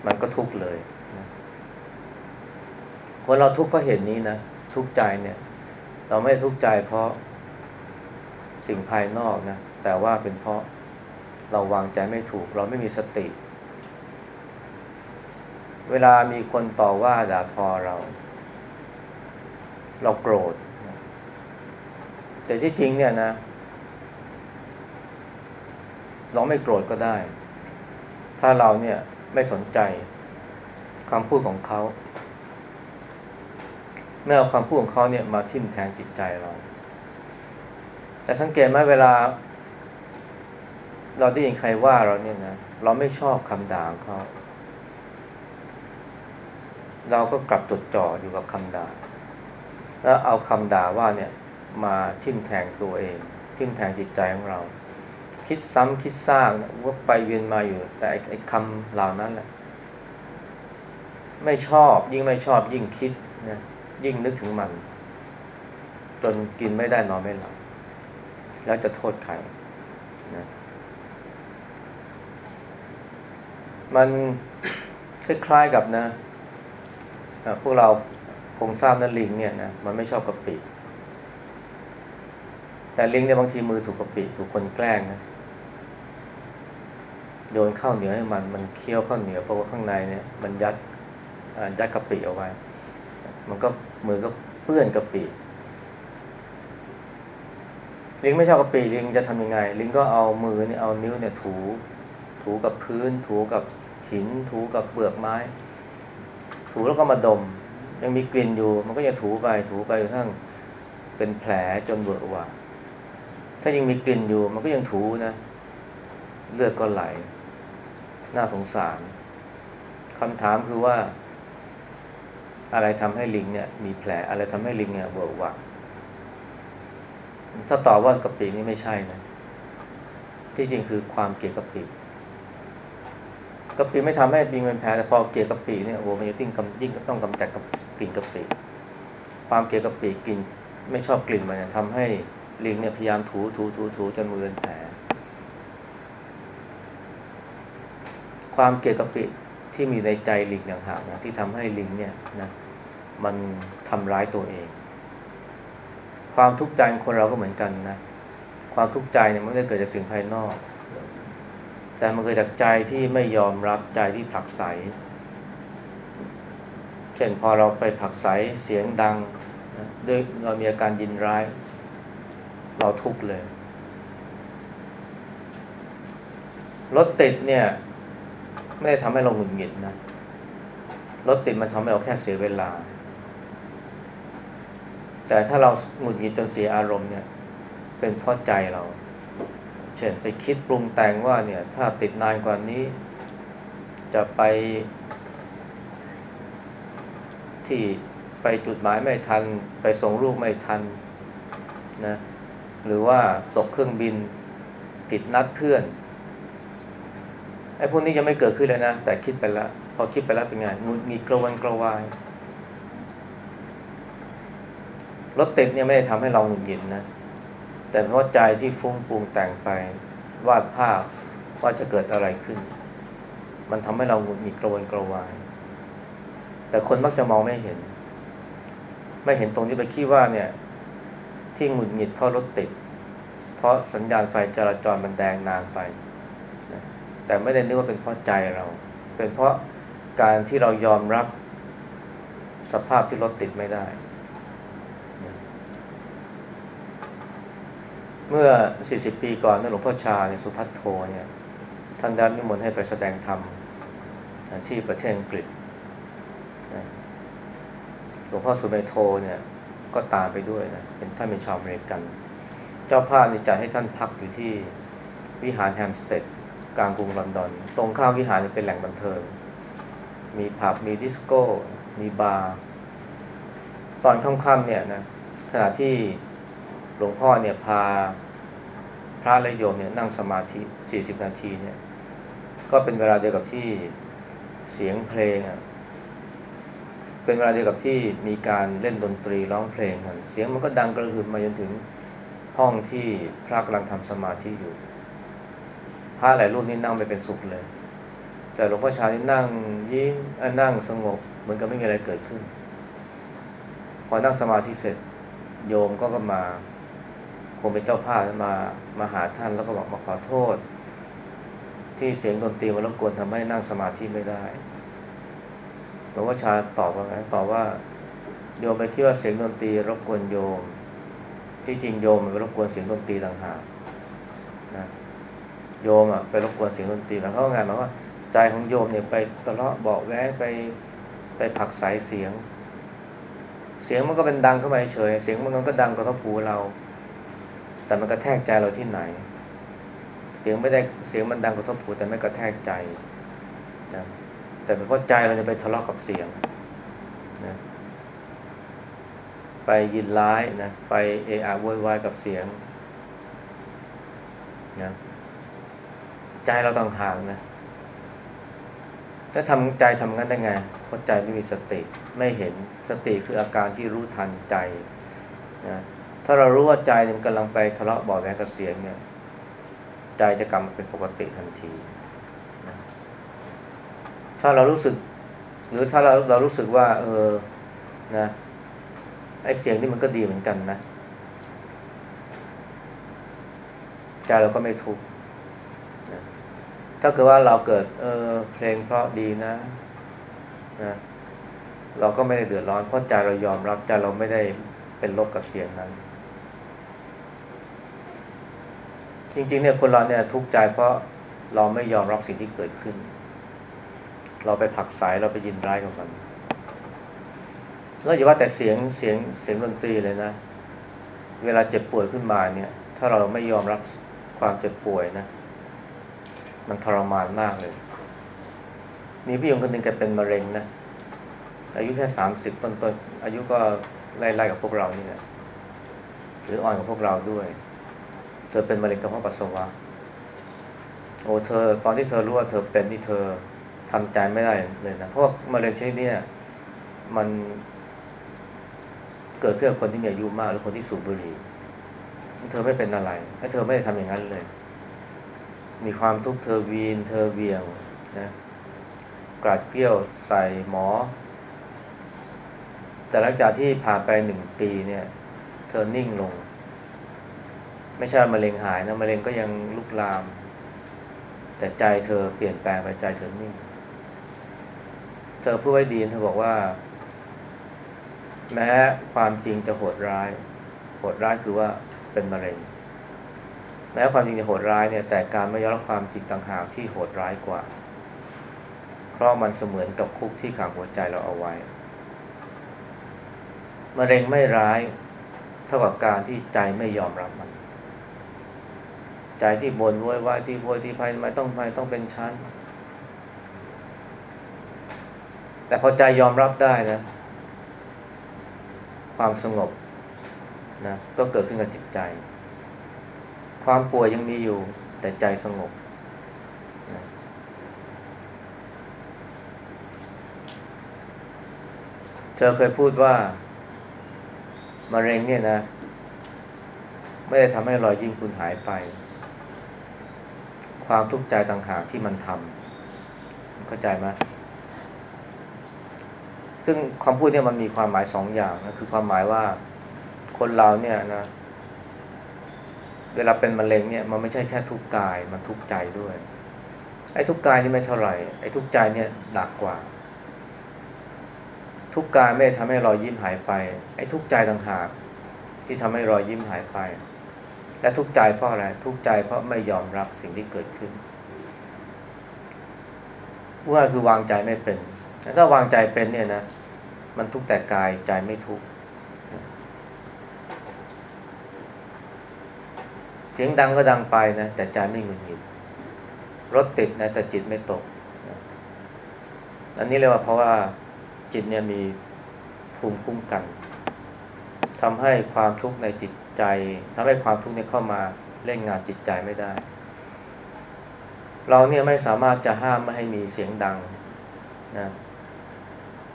มันก็ทุกข์เลยนะคนเราทุกข์เพราะเหตุนี้นะทุกข์ใจเนี่ย เราไม่ทุกข์ใจเพราะสิ่งภายนอกนะแต่ว่าเป็นเพราะ เราวางใจไม่ถูก เราไม่มีสติ เวลามีคนต่อว่าด่าทอเรา เราโกรธ แต่ที่จริงเนี่ยนะ เราไม่โกรธก็ได้ ถ้าเราเนี่ยไม่สนใจคำพูดของเขาไม่เอาคำพูดของเขาเนี่ยมาทิ่มแทงจิตใจเรา แต่สังเกตไหมเวลา เราได้ยินใครว่าเราเนี่ยนะเราไม่ชอบคำด่าของเขาเราก็กลับจดจ่ออยู่กับคำด่า แล้วเอาคำด่าว่าเนี่ยมาทิ่มแทงตัวเอง ทิ่มแทงจิตใจของเรา คิดซ้ำคิดสร้างว่าไปเวียนมาอยู่ แต่ไอ้คำเหล่านั้นแหละไม่ชอบยิ่งไม่ชอบยิ่งคิดนะยิ่งนึกถึงมัน จนกินไม่ได้นอนไม่หลับแล้วจะโทษใครนะ มันคล้ายๆกับนะพวกเราคงทราบนะลิงเนี่ยนะมันไม่ชอบกะปิ แต่ลิงเนี่ยบางทีมือถูกกะปิถูกคนแกล้งนะโยนข้าวเหนียวให้มันมันเคี้ยวข้าวเหนียวเพราะว่าข้างในเนี่ยมันยัดยัดกะปิเอาไว้ มันก็มือก็เปื้อนกะปิลิงไม่ชอบกะปิลิงจะทำยังไง ลิงก็เอามือเนี่ยเอานิ้วเนี่ยถู ถูกับพื้น ถูกับหิน ถูกับเปลือกไม้ ถูแล้วก็มาดม ยังมีกลิ่นอยู่ มันก็จะถูไป ถูไปจนทั้งเป็นแผลจนเบื่อหวาถ้ายังมีกลิ่นอยู่ มันก็ยังถูนะ เลือดก็ไหล น่าสงสารคำถามคือว่า อะไรทำให้ลิงเนี่ย มีแผลอะไรทำให้ลิงเนี่ยเบื่อหวาถ้าตอบว่ากระปินี่ไม่ใช่นะ ที่จริงคือความเกลียดกระปิ กะปิไม่ทำให้ลิงเป็นแผลแต่พอเกลียดกะปิเนี่ยโอ้มันจะยิ่งยิ่งต้องกำจัดกับกลิ่นกะปิความเกลียดกะปิกลิ่นไม่ชอบกลิ่นมันเนี่ยทำให้ลิงเนี่ยพยายามถูถูถูถูจนมือเป็นแผลความเกลียดกะปิที่มีในใจลิงอย่างหากนะที่ทำให้ลิงเนี่ยนะมันทำร้ายตัวเอง ความทุกข์ใจคนเราก็เหมือนกันนะความทุกข์ใจเนี่ยไม่ได้เกิดจากสิ่งภายนอก แต่มันเกิดจากใจที่ไม่ยอมรับใจที่ผลักไส เช่นพอเราไปผลักไสเสียงดังด้วยเรามีอาการยินร้าย เราทุกข์เลย รถติดเนี่ย ไม่ได้ทำให้เราหงุดหงิดนะรถติดมันทำให้เราแค่เสียเวลา แต่ถ้าเราหงุดหงิดจนเสียอารมณ์เนี่ย เป็นเพราะใจเรา เช่นไปคิดปรุงแต่งว่าเนี่ยถ้าติดนานกว่านี้ จะไป ที่ไปจุดหมายไม่ทัน ไปส่งลูกไม่ทันนะหรือว่าตกเครื่องบินผิดนัดเพื่อนไอ้พวกนี้ยังไม่เกิดขึ้นเลยนะ แต่คิดไปแล้ว พอคิดไปแล้วเป็นไงงุดงิดกระวนกระวายรถติดเนี่ยไม่ได้ทำให้เราหงุดหงิดนะ แต่เพราะใจที่ฟุ้งปรุงแต่งไปวาดภาพว่าจะเกิดอะไรขึ้น มันทำให้เราหงุดหงิดกระวนกระวาย แต่คนมักจะมองไม่เห็น ไม่เห็นตรงที่ไปคิดว่าเนี่ย ที่หงุดหงิดเพราะรถติด เพราะสัญญาณไฟจราจรมันแดงนานไป แต่ไม่ได้นึกว่าเป็นเพราะใจเรา เป็นเพราะการที่เรายอมรับสภาพที่รถติดไม่ได้ เมื่อ 40 ปีก่อนหลวงพ่อชาในสุพัทโทเนี่ยท่านได้นิมนต์ให้ไปแสดงธรรมที่ประเทศอังกฤษหลวงพ่อสุเมโทเนี่ยก็ตามไปด้วยนะเป็นท่านเป็นชาวอเมริกัน เจ้าภาพนี่จัดให้ท่านพักอยู่ที่วิหารแฮมสเตดกลางกรุงลอนดอน ตรงข้ามวิหารเป็นแหล่งบันเทิง มีผับมีดิสโก้ มีบาร์ ตอนค่ำๆเนี่ยนะขณะที่ หลวงพ่อเนี่ยพาพระและโยมเนี่ยนั่งสมาธิ 40 นาทีเนี่ย ก็เป็นเวลาเดียวกับที่เสียงเพลงอะเป็นเวลาเดียวกับที่มีการเล่นดนตรีร้องเพลงกันเสียงมันก็ดังกระหึ่มมาจนถึงห้องที่พระกำลังทำสมาธิอยู่ พระหลายรูปนี่นั่งไปเป็นสุขเลย แต่หลวงพ่อชานี่นั่งยิ้มนั่งสงบเหมือนกับไม่มีอะไรเกิดขึ้น พอนั่งสมาธิเสร็จ โยมก็ก็มา คงเป็นเจ้าภาพมามาหาท่านแล้วก็บอกมาขอโทษ ที่เสียงดนตรีมารบกวนทำให้นั่งสมาธิไม่ได้หลวงพ่อชาตอบว่าไงตอบว่าโยมไปคิดว่าเสียงดนตรีรบกวนโยม ที่จริงโยมมันรบกวนเสียงดนตรีต่างหากนะโยมอะไปรบกวนเสียงดนตรีแล้วเขาไงหมายว่าใจของโยมเนี่ยไปทะเลาะเบาแวงไปไปผักสายเสียง เสียงมันก็เป็นดังเข้ามาเฉย เสียงมันก็ดังกระทบหูเรา แต่มันกระแทกใจเราที่ไหน เสียงไม่ได้เสียงมันดังกระทบหูแต่ไม่กระแทกใจนะแต่เพราะใจเราจะไปทะเลาะกับเสียงนะไปยินร้ายนะไปเอะอะโวยวายกับเสียงนะใจเราต้องห่างนะถ้าทำใจทำงั้นได้ไงเพราะใจไม่มีสติไม่เห็นสติคืออาการที่รู้ทันใจนะ ถ้าเรารู้ว่าใจมันกำลังไปทะเลาะบ่อแวงกับเสียงเนี่ย ใจจะกลับมาเป็นปกติทันที ถ้าเรารู้สึก หรือถ้าเราเรารู้สึกว่า เออ นะไอเสียงนี่มันก็ดีเหมือนกันนะใจเราก็ไม่ทุกข์ถ้าเกิดว่าเราเกิด เออ เพลงเพราะดีนะนะเราก็ไม่ได้เดือดร้อนเพราะใจเรายอมรับใจเราไม่ได้เป็นลบกับเสียงนั้น จริงๆเนี่ยคนเราเนี่ยทุกข์ใจเพราะเราไม่ยอมรับสิ่งที่เกิดขึ้น เราไปผักสายเราไปยินร้ายกับมันแล้วอย่าว่าแต่เสียงเสียงเสียงดนตรีเลยนะ เวลาเจ็บป่วยขึ้นมาเนี่ย ถ้าเราไม่ยอมรับความเจ็บป่วยนะ มันทรมานมากเลย มีพี่ยงคนหนึ่งแกเป็นมะเร็งนะอายุแค่สามสิบต้นๆอายุก็ไล่ๆกับพวกเรานี่แหละหรืออ่อนกับพวกเราด้วย เธอเป็นมะเร็งกระเพาะปัสสาวะ โอ้เธอ ตอนที่เธอรู้ว่าเธอเป็นที่เธอทำใจไม่ได้เลยนะเพราะมะเร็งชนิดนี้มันเกิดขึ้นกับคนที่มีอายุมากหรือคนที่สูบบุหรี่เธอไม่เป็นอะไรให้เธอไม่ได้ทำอย่างนั้นเลย มีความทุกข์เธอวีน เธอเวียงนะกราดเกลี้ยวใส่หมอ แต่หลังจากที่ผ่านไปหนึ่งปีเนี่ย เธอนิ่งลง ไม่ใช่มะเร็งหายนะมะเร็งก็ยังลุกลาม แต่ใจเธอเปลี่ยนแปลงไปใจเธอนิ่งเธอพูดไว้ดีเธอบอกว่า แม้ความจริงจะโหดร้าย โหดร้ายคือว่าเป็นมะเร็ง แม้ความจริงจะโหดร้ายเนี่ย แต่การไม่ยอมรับความจริงต่างหากที่โหดร้ายกว่า เพราะมันเสมือนกับคุกที่ขังหัวใจเราเอาไว้มะเร็งไม่ร้าย เท่ากับการที่ใจไม่ยอมรับมัน ใจที่บน่นโวยวายที่โวยที่ภัยทำไมต้องภัยต้องเป็นชั้น แต่พอใจยอมรับได้นะ ความสงบนะก็เกิดขึ้นกับจิตใจ ความป่วยยังมีอยู่ แต่ใจสงบนะเธอเคยพูดว่ามะเร็งเนี่ยนะ ไม่ได้ทำให้รอยยิ้มคุณหายไป ความทุกข์ใจต่างหากที่มันทำเข้าใจไหมซึ่งคำพูดเนี่ยมันมีความหมายสองอย่างนะคือความหมายว่าคนเราเนี่ยนะเวลาเป็นมะเร็งเนี่ยมันไม่ใช่แค่ทุกข์กายมันทุกข์ใจด้วย ไอ้ทุกข์กายนี่ไม่เท่าไหร่ไอ้ทุกข์ใจเนี่ยหนักกว่า ทุกข์กายไม่ทำให้รอยยิ้มหายไป ไอ้ทุกข์ใจต่างหากที่ทำให้รอยยิ้มหายไป และทุกข์ใจเพราะอะไร ทุกข์ใจเพราะไม่ยอมรับสิ่งที่เกิดขึ้นว่าคือวางใจไม่เป็นถ้าวางใจเป็นเนี่ยนะ มันทุกแต่กายใจไม่ทุกเสียงดังก็ดังไปนะแต่ใจไม่หงุดหงิดรถติดนะแต่จิตไม่ตก อันนี้เรียกว่าเพราะว่าจิตเนี่ยมีภูมิคุ้มกันทำให้ความทุกข์ในจิต ใจทำให้ความทุกข์เนี่ยเข้ามาเล่นงานจิตใจไม่ได้ เราเนี่ยไม่สามารถจะห้ามไม่ให้มีเสียงดังนะ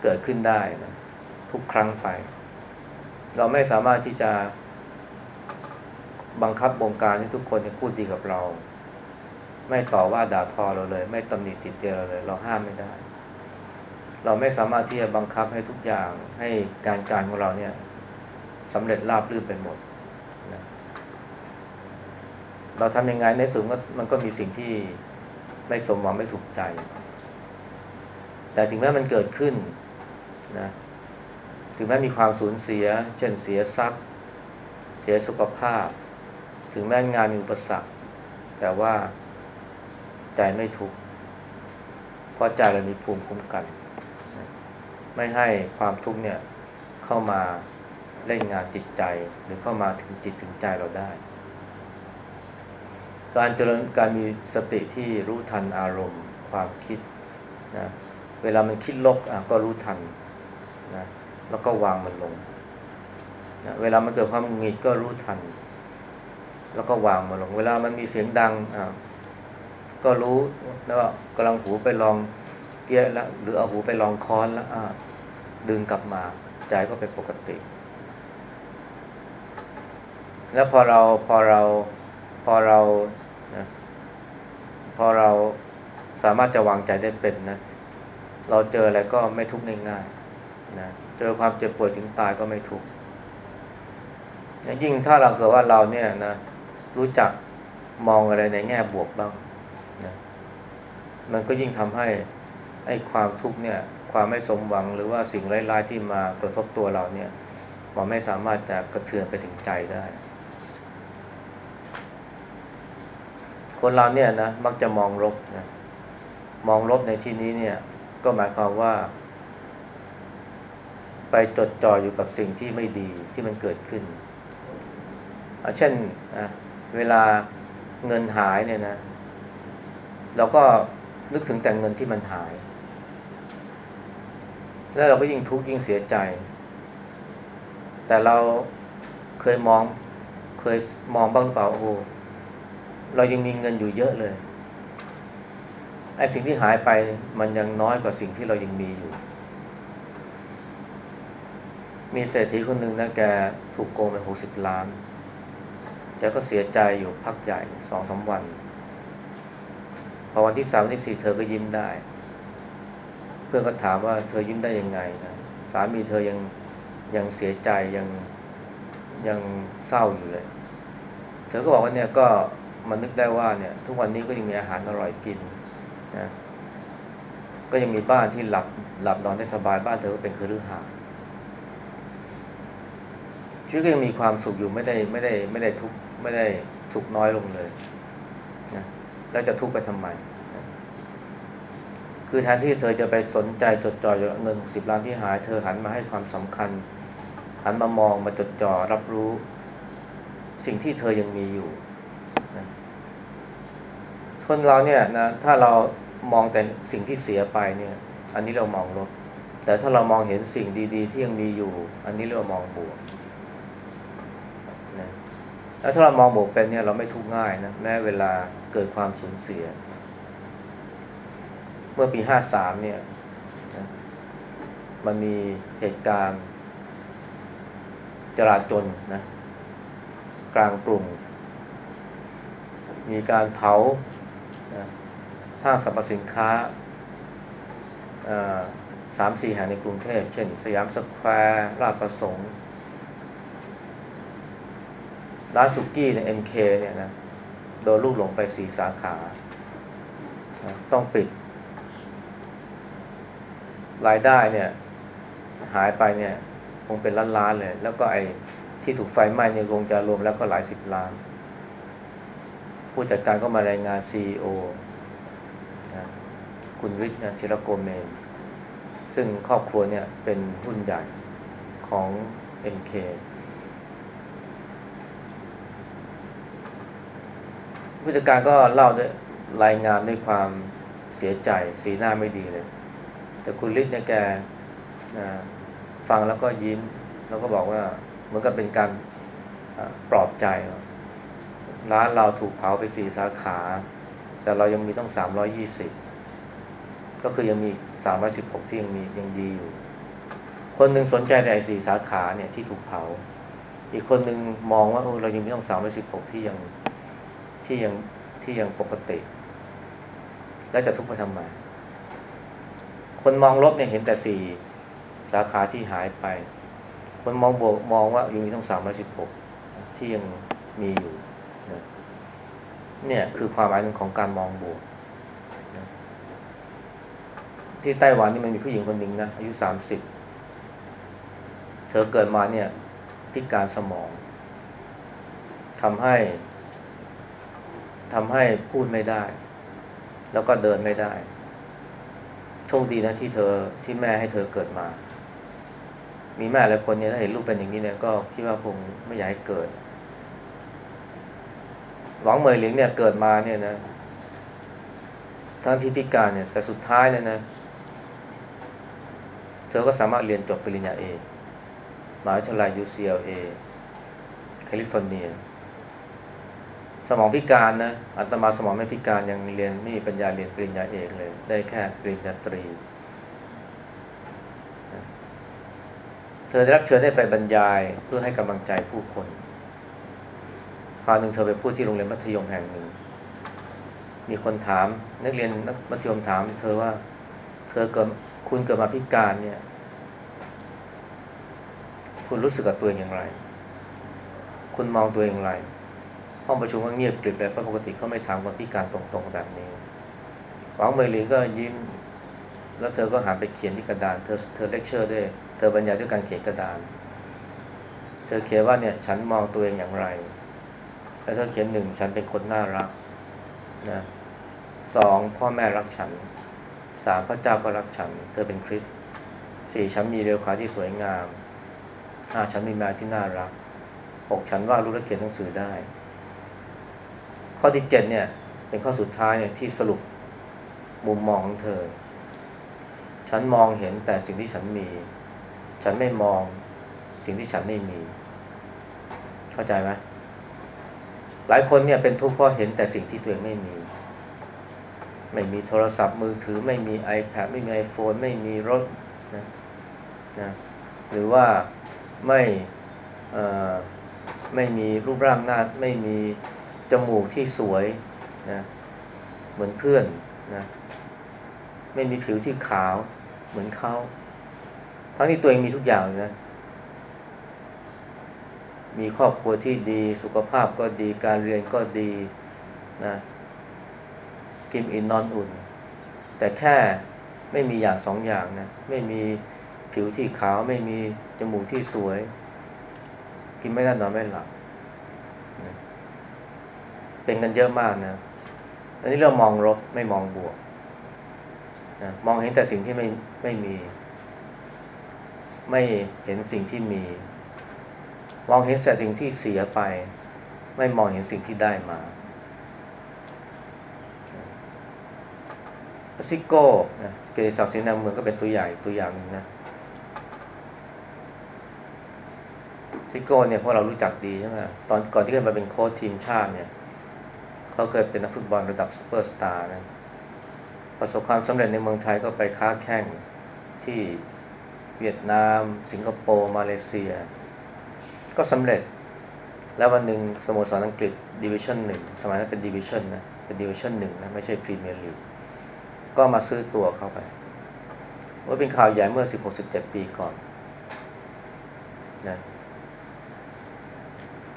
เกิดขึ้นได้นะทุกครั้งไป เราไม่สามารถที่จะบังคับบงการให้ทุกคนพูดดีกับเรา ไม่ต่อว่าด่าทอเราเลย ไม่ตำหนิติดเตียเราเลย เราห้ามไม่ได้ เราไม่สามารถที่จะบังคับให้ทุกอย่างให้การการของเราเนี่ยสำเร็จราบรื่นไปหมด เราทำยังไงในสุดก็มันก็มีสิ่งที่ไม่สมหวังไม่ถูกใจ แต่ถึงแม้มันเกิดขึ้นนะถึงแม้มีความสูญเสีย เช่นเสียทรัพย์ เสียสุขภาพ ถึงแม้งานมีอุปสรรค แต่ว่าใจไม่ทุกข์เพราะใจเรามีภูมิคุ้มกัน ไม่ให้ความทุกข์เนี่ยเข้ามาเล่นงานจิตใจหรือเข้ามาถึงจิตถึงใจเราได้ การเจริญการมีสติที่รู้ทันอารมณ์ ความคิดนะเวลามันคิดลบอะก็รู้ทันนะแล้วก็วางมันลงนะเวลามันเกิดความหงิดก็รู้ทัน แล้วก็วางมันลง เวลามันมีเสียงดังอะก็รู้แล้วกำลังหูไปลองเกี้ยล้วหรือเอาหูไปลองค้อนแล้วอะดึงกลับมาใจก็เป็นปกติ แล้วพอเราพอเราพอเรา พอเราสามารถจะวางใจได้เป็นนะ เราเจออะไรก็ไม่ทุกข์ง่ายๆนะเจอความเจ็บป่วยถึงตายก็ไม่ทุกข์ยิ่งถ้าเราเกิดว่าเราเนี่ยนะ รู้จักมองอะไรในแง่บวกบ้างนะมันก็ยิ่งทำให้ไอ้ความทุกข์เนี่ย ความไม่สมหวังหรือว่าสิ่งร้ายๆที่มากระทบตัวเราเนี่ย มันไม่สามารถจะกระเทือนไปถึงใจได้ คนเราเนี่ยนะมักจะมองลบนะมองลบในที่นี้เนี่ย ก็หมายความว่า ไปจดจ่ออยู่กับสิ่งที่ไม่ดีที่มันเกิดขึ้นเช่นเวลาเงินหายเนี่ยนะ เราก็นึกถึงแต่เงินที่มันหาย แล้วเราก็ยิ่งทุกข์ยิ่งเสียใจ แต่เราเคยมองเคยมองบ้างเปล่าโอ้ เรายังมีเงินอยู่เยอะเลยไอ้สิ่งที่หายไปมันยังน้อยกว่าสิ่งที่เรายังมีอยู่ มีเศรษฐีคนหนึ่งนะแกถูกโกงไปหกสิบล้านแกก็เสียใจอยู่พักใหญ่สองสาวัน พอวันที่สามที่สี่เธอก็ยิ้มได้ เพื่อนก็ถามว่าเธอยิ้มได้ยังไงนะสามีเธอยังยังเสียใจยังยังเศร้าอยู่เลย เธอก็บอกว่าเนี่ยก็ มันนึกได้ว่าเนี่ย ทุกวันนี้ก็ยังมีอาหารอร่อยกินนะก็ยังมีบ้านที่หลับหลับนอนได้สบายบ้านเธอก็เป็นคือฤหาชีวิตก็ยังมีความสุขอยู่ไม่ได้ไม่ได้ไม่ได้ทุกไม่ได้สุขน้อยลงเลยนะแล้วจะทุกข์ไปทำไมนะคือแทนที่เธอจะไปสนใจจดจ่อเงินสิบล้านที่หาย เธอหันมาให้ความสำคัญ หันมามองมาจดจ่อรับรู้ สิ่งที่เธอยังมีอยู่ คนเราเนี่ยนะถ้าเรามองแต่สิ่งที่เสียไปเนี่ย อันนี้เรามองลบ แต่ถ้าเรามองเห็นสิ่งดี ๆ ที่ยังมีอยู่ อันนี้เรามองบวกนะแล้วถ้าเรามองบวกเป็นเนี่ยเราไม่ทุกข์ง่ายนะแม้เวลาเกิดความสูญเสีย เมื่อปีห้าสามเนี่ยนะมันมีเหตุการณ์จราจนนะกลางกรุงมีการเผา ห้างสรรพสินค้าสามสี่แห่งในกรุงเทพ เช่น สยามสแควร์ราชประสงค์ ร้านสุกี้เนี่ย MK เนี่ยนะ โดนลูกหลงไปสี่สาขา ต้องปิด รายได้เนี่ย หายไปเนี่ย คงเป็นล้านล้านเลย แล้วก็ไอ้ที่ถูกไฟไหม้เนี่ยคงจะรวมแล้วก็หลายสิบล้าน ผู้จัดการก็มารายงาน CEO นะคุณวิทย์นะเทรโกเมน ซึ่งครอบครัวเนี่ยเป็นหุ้นใหญ่ของ MK ผู้จัดการก็เล่าด้วยรายงานด้วยความเสียใจสีหน้าไม่ดีเลย แต่คุณฤทธิ์เนี่ยแกนะฟังแล้วก็ยิ้ม แล้วก็บอกว่าเหมือนกับเป็นการปลอบใจ ร้านเราถูกเผาไปสี่สาขา แต่เรายังมีต้องสามร้อยี่สิบก็คือยังมีสามร้อยสิบหกที่ยังมียังดีอยู่ คนหนึ่งสนใจแต่สี่สาขาเนี่ยที่ถูกเผา อีกคนหนึ่งมองว่าโอ้เรายังมีต้องสามร้อยสิบหกที่ยังที่ยังที่ยังปกติ แล้วจะทุกข์ไปทำไมคนมองลบเนี่ยเห็นแต่สี่สาขาที่หายไป คนมองบวกมองว่ายังมีทั้งสามร้อยสิบหกที่ยังมีอยู่ เนี่ยคือความหมายหนึ่งของการมองบวกที่ไต้หวันนี่มันมีผู้หญิงคนหนึ่งนะอายุสามสิบเธอเกิดมาเนี่ยพิการสมองทำให้ทำให้พูดไม่ได้ แล้วก็เดินไม่ได้ โชคดีนะที่เธอที่แม่ให้เธอเกิดมา มีแม่หลายคนเนี่ยถ้าเห็นลูกเป็นอย่างนี้เนี่ยก็คิดว่าคงไม่อยากให้เกิด หวังเหมยหลิงเนี่ยเกิดมาเนี่ยนะทั้งที่พิการเนี่ย แต่สุดท้ายเลยนะ เธอก็สามารถเรียนจบปริญญาเอกมหาวิทยาลัย UCLA แคลิฟอร์เนีย สมองพิการนะ อัตมาสมองไม่พิการยังเรียนไม่มีปัญญาเรียนปริญญาเอกเลย ได้แค่ปริญญาตรี เธอได้รับเชิญได้ไปบรรยายเพื่อให้กำลังใจผู้คน ราวหนึ่งเธอไปพูดที่โรงเรียนมัธยมแห่งหนึ่ง มีคนถาม นักเรียนนักมัธยมถาม เธอว่า เธอเกิดคุณเกิดมาพิการเนี่ย คุณรู้สึกกับตัวเองอย่างไร คุณมองตัวเองอย่างไร ห้องประชุมก็เงียบกริบแบบปกติเขาไม่ถามคนพิการตรงๆแบบนี้หวังเมยหลิงก็ยิ้ม แล้วเธอก็หันไปเขียนที่กระดาน เธอเธอเลคเชอร์ด้วย เธอบรรยายด้วยการเขียนกระดาน เธอเขียนว่าเนี่ยฉันมองตัวเองอย่างไร แล้วเธอเขียนหนึ่งฉันเป็นคนน่ารักนะสองพ่อแม่รักฉันสามพระเจ้าก็รักฉัน เธอเป็นคริสสี่ฉันมีเรือขาที่สวยงามห้าฉันมีแมวที่น่ารักหกฉันว่ารู้และเขียนหนังสือได้ ข้อที่เจ็ดเนี่ย เป็นข้อสุดท้ายเนี่ยที่สรุปมุมมองของเธอ ฉันมองเห็นแต่สิ่งที่ฉันมี ฉันไม่มองสิ่งที่ฉันไม่มี เข้าใจไหม หลายคนเนี่ยเป็นทุกข์เพราะเห็นแต่สิ่งที่ตัวเองไม่มี ไม่มีโทรศัพท์มือถือ ไม่มี iPad ไม่มี iPhone ไม่มีรถนะนะหรือว่าไม่ไม่มีรูปร่างหน้าไม่มีจมูกที่สวยนะเหมือนเพื่อนนะไม่มีผิวที่ขาวเหมือนเขาทั้งที่ตัวเองมีทุกอย่างนะ มีครอบครัวที่ดี สุขภาพก็ดีการเรียนก็ดีนะกินอิ่มนอนอุ่น แต่แค่ไม่มีอย่างสองอย่างนะไม่มีผิวที่ขาวไม่มีจมูกที่สวย กินไม่ได้นอนไม่หลับนะเป็นกันเยอะมากนะอันนี้เรามองลบไม่มองบวกนะมองเห็นแต่สิ่งที่ไม่ไม่มี ไม่เห็นสิ่งที่มี มองเห็นแต่สิ่งที่เสียไป ไม่มองเห็นสิ่งที่ได้มาซิโก้นะเกียรติศักดิ์เสนาเมืองก็เป็นตัวอย่ตัวอย่างนึงนะซิโก้เนี่ยพวกเรารู้จักดีใช่ไหมตอนก่อนที่จะมาเป็นโค้ชทีมชาติเนี่ยเขาเคยเป็นนักฟุตบอลระดับซูเปอร์สตาร์นะประสบความสำเร็จในเมืองไทยก็ไปค้าแข้งที่เวียดนาม สิงคโปร์ มาเลเซีย ก็สำเร็จ แล้ววันหนึ่งสโมสรอังกฤษดิวิชั่นหนึ่งสมัยนั้นเป็นดิวิชั่นนะเป็นดิวิชั่นหนึ่งนะไม่ใช่พรีเมียร์ลีกก็มาซื้อตัวเข้าไปว่าเป็นข่าวใหญ่เมื่อ 16-17 ปีก่อนนะ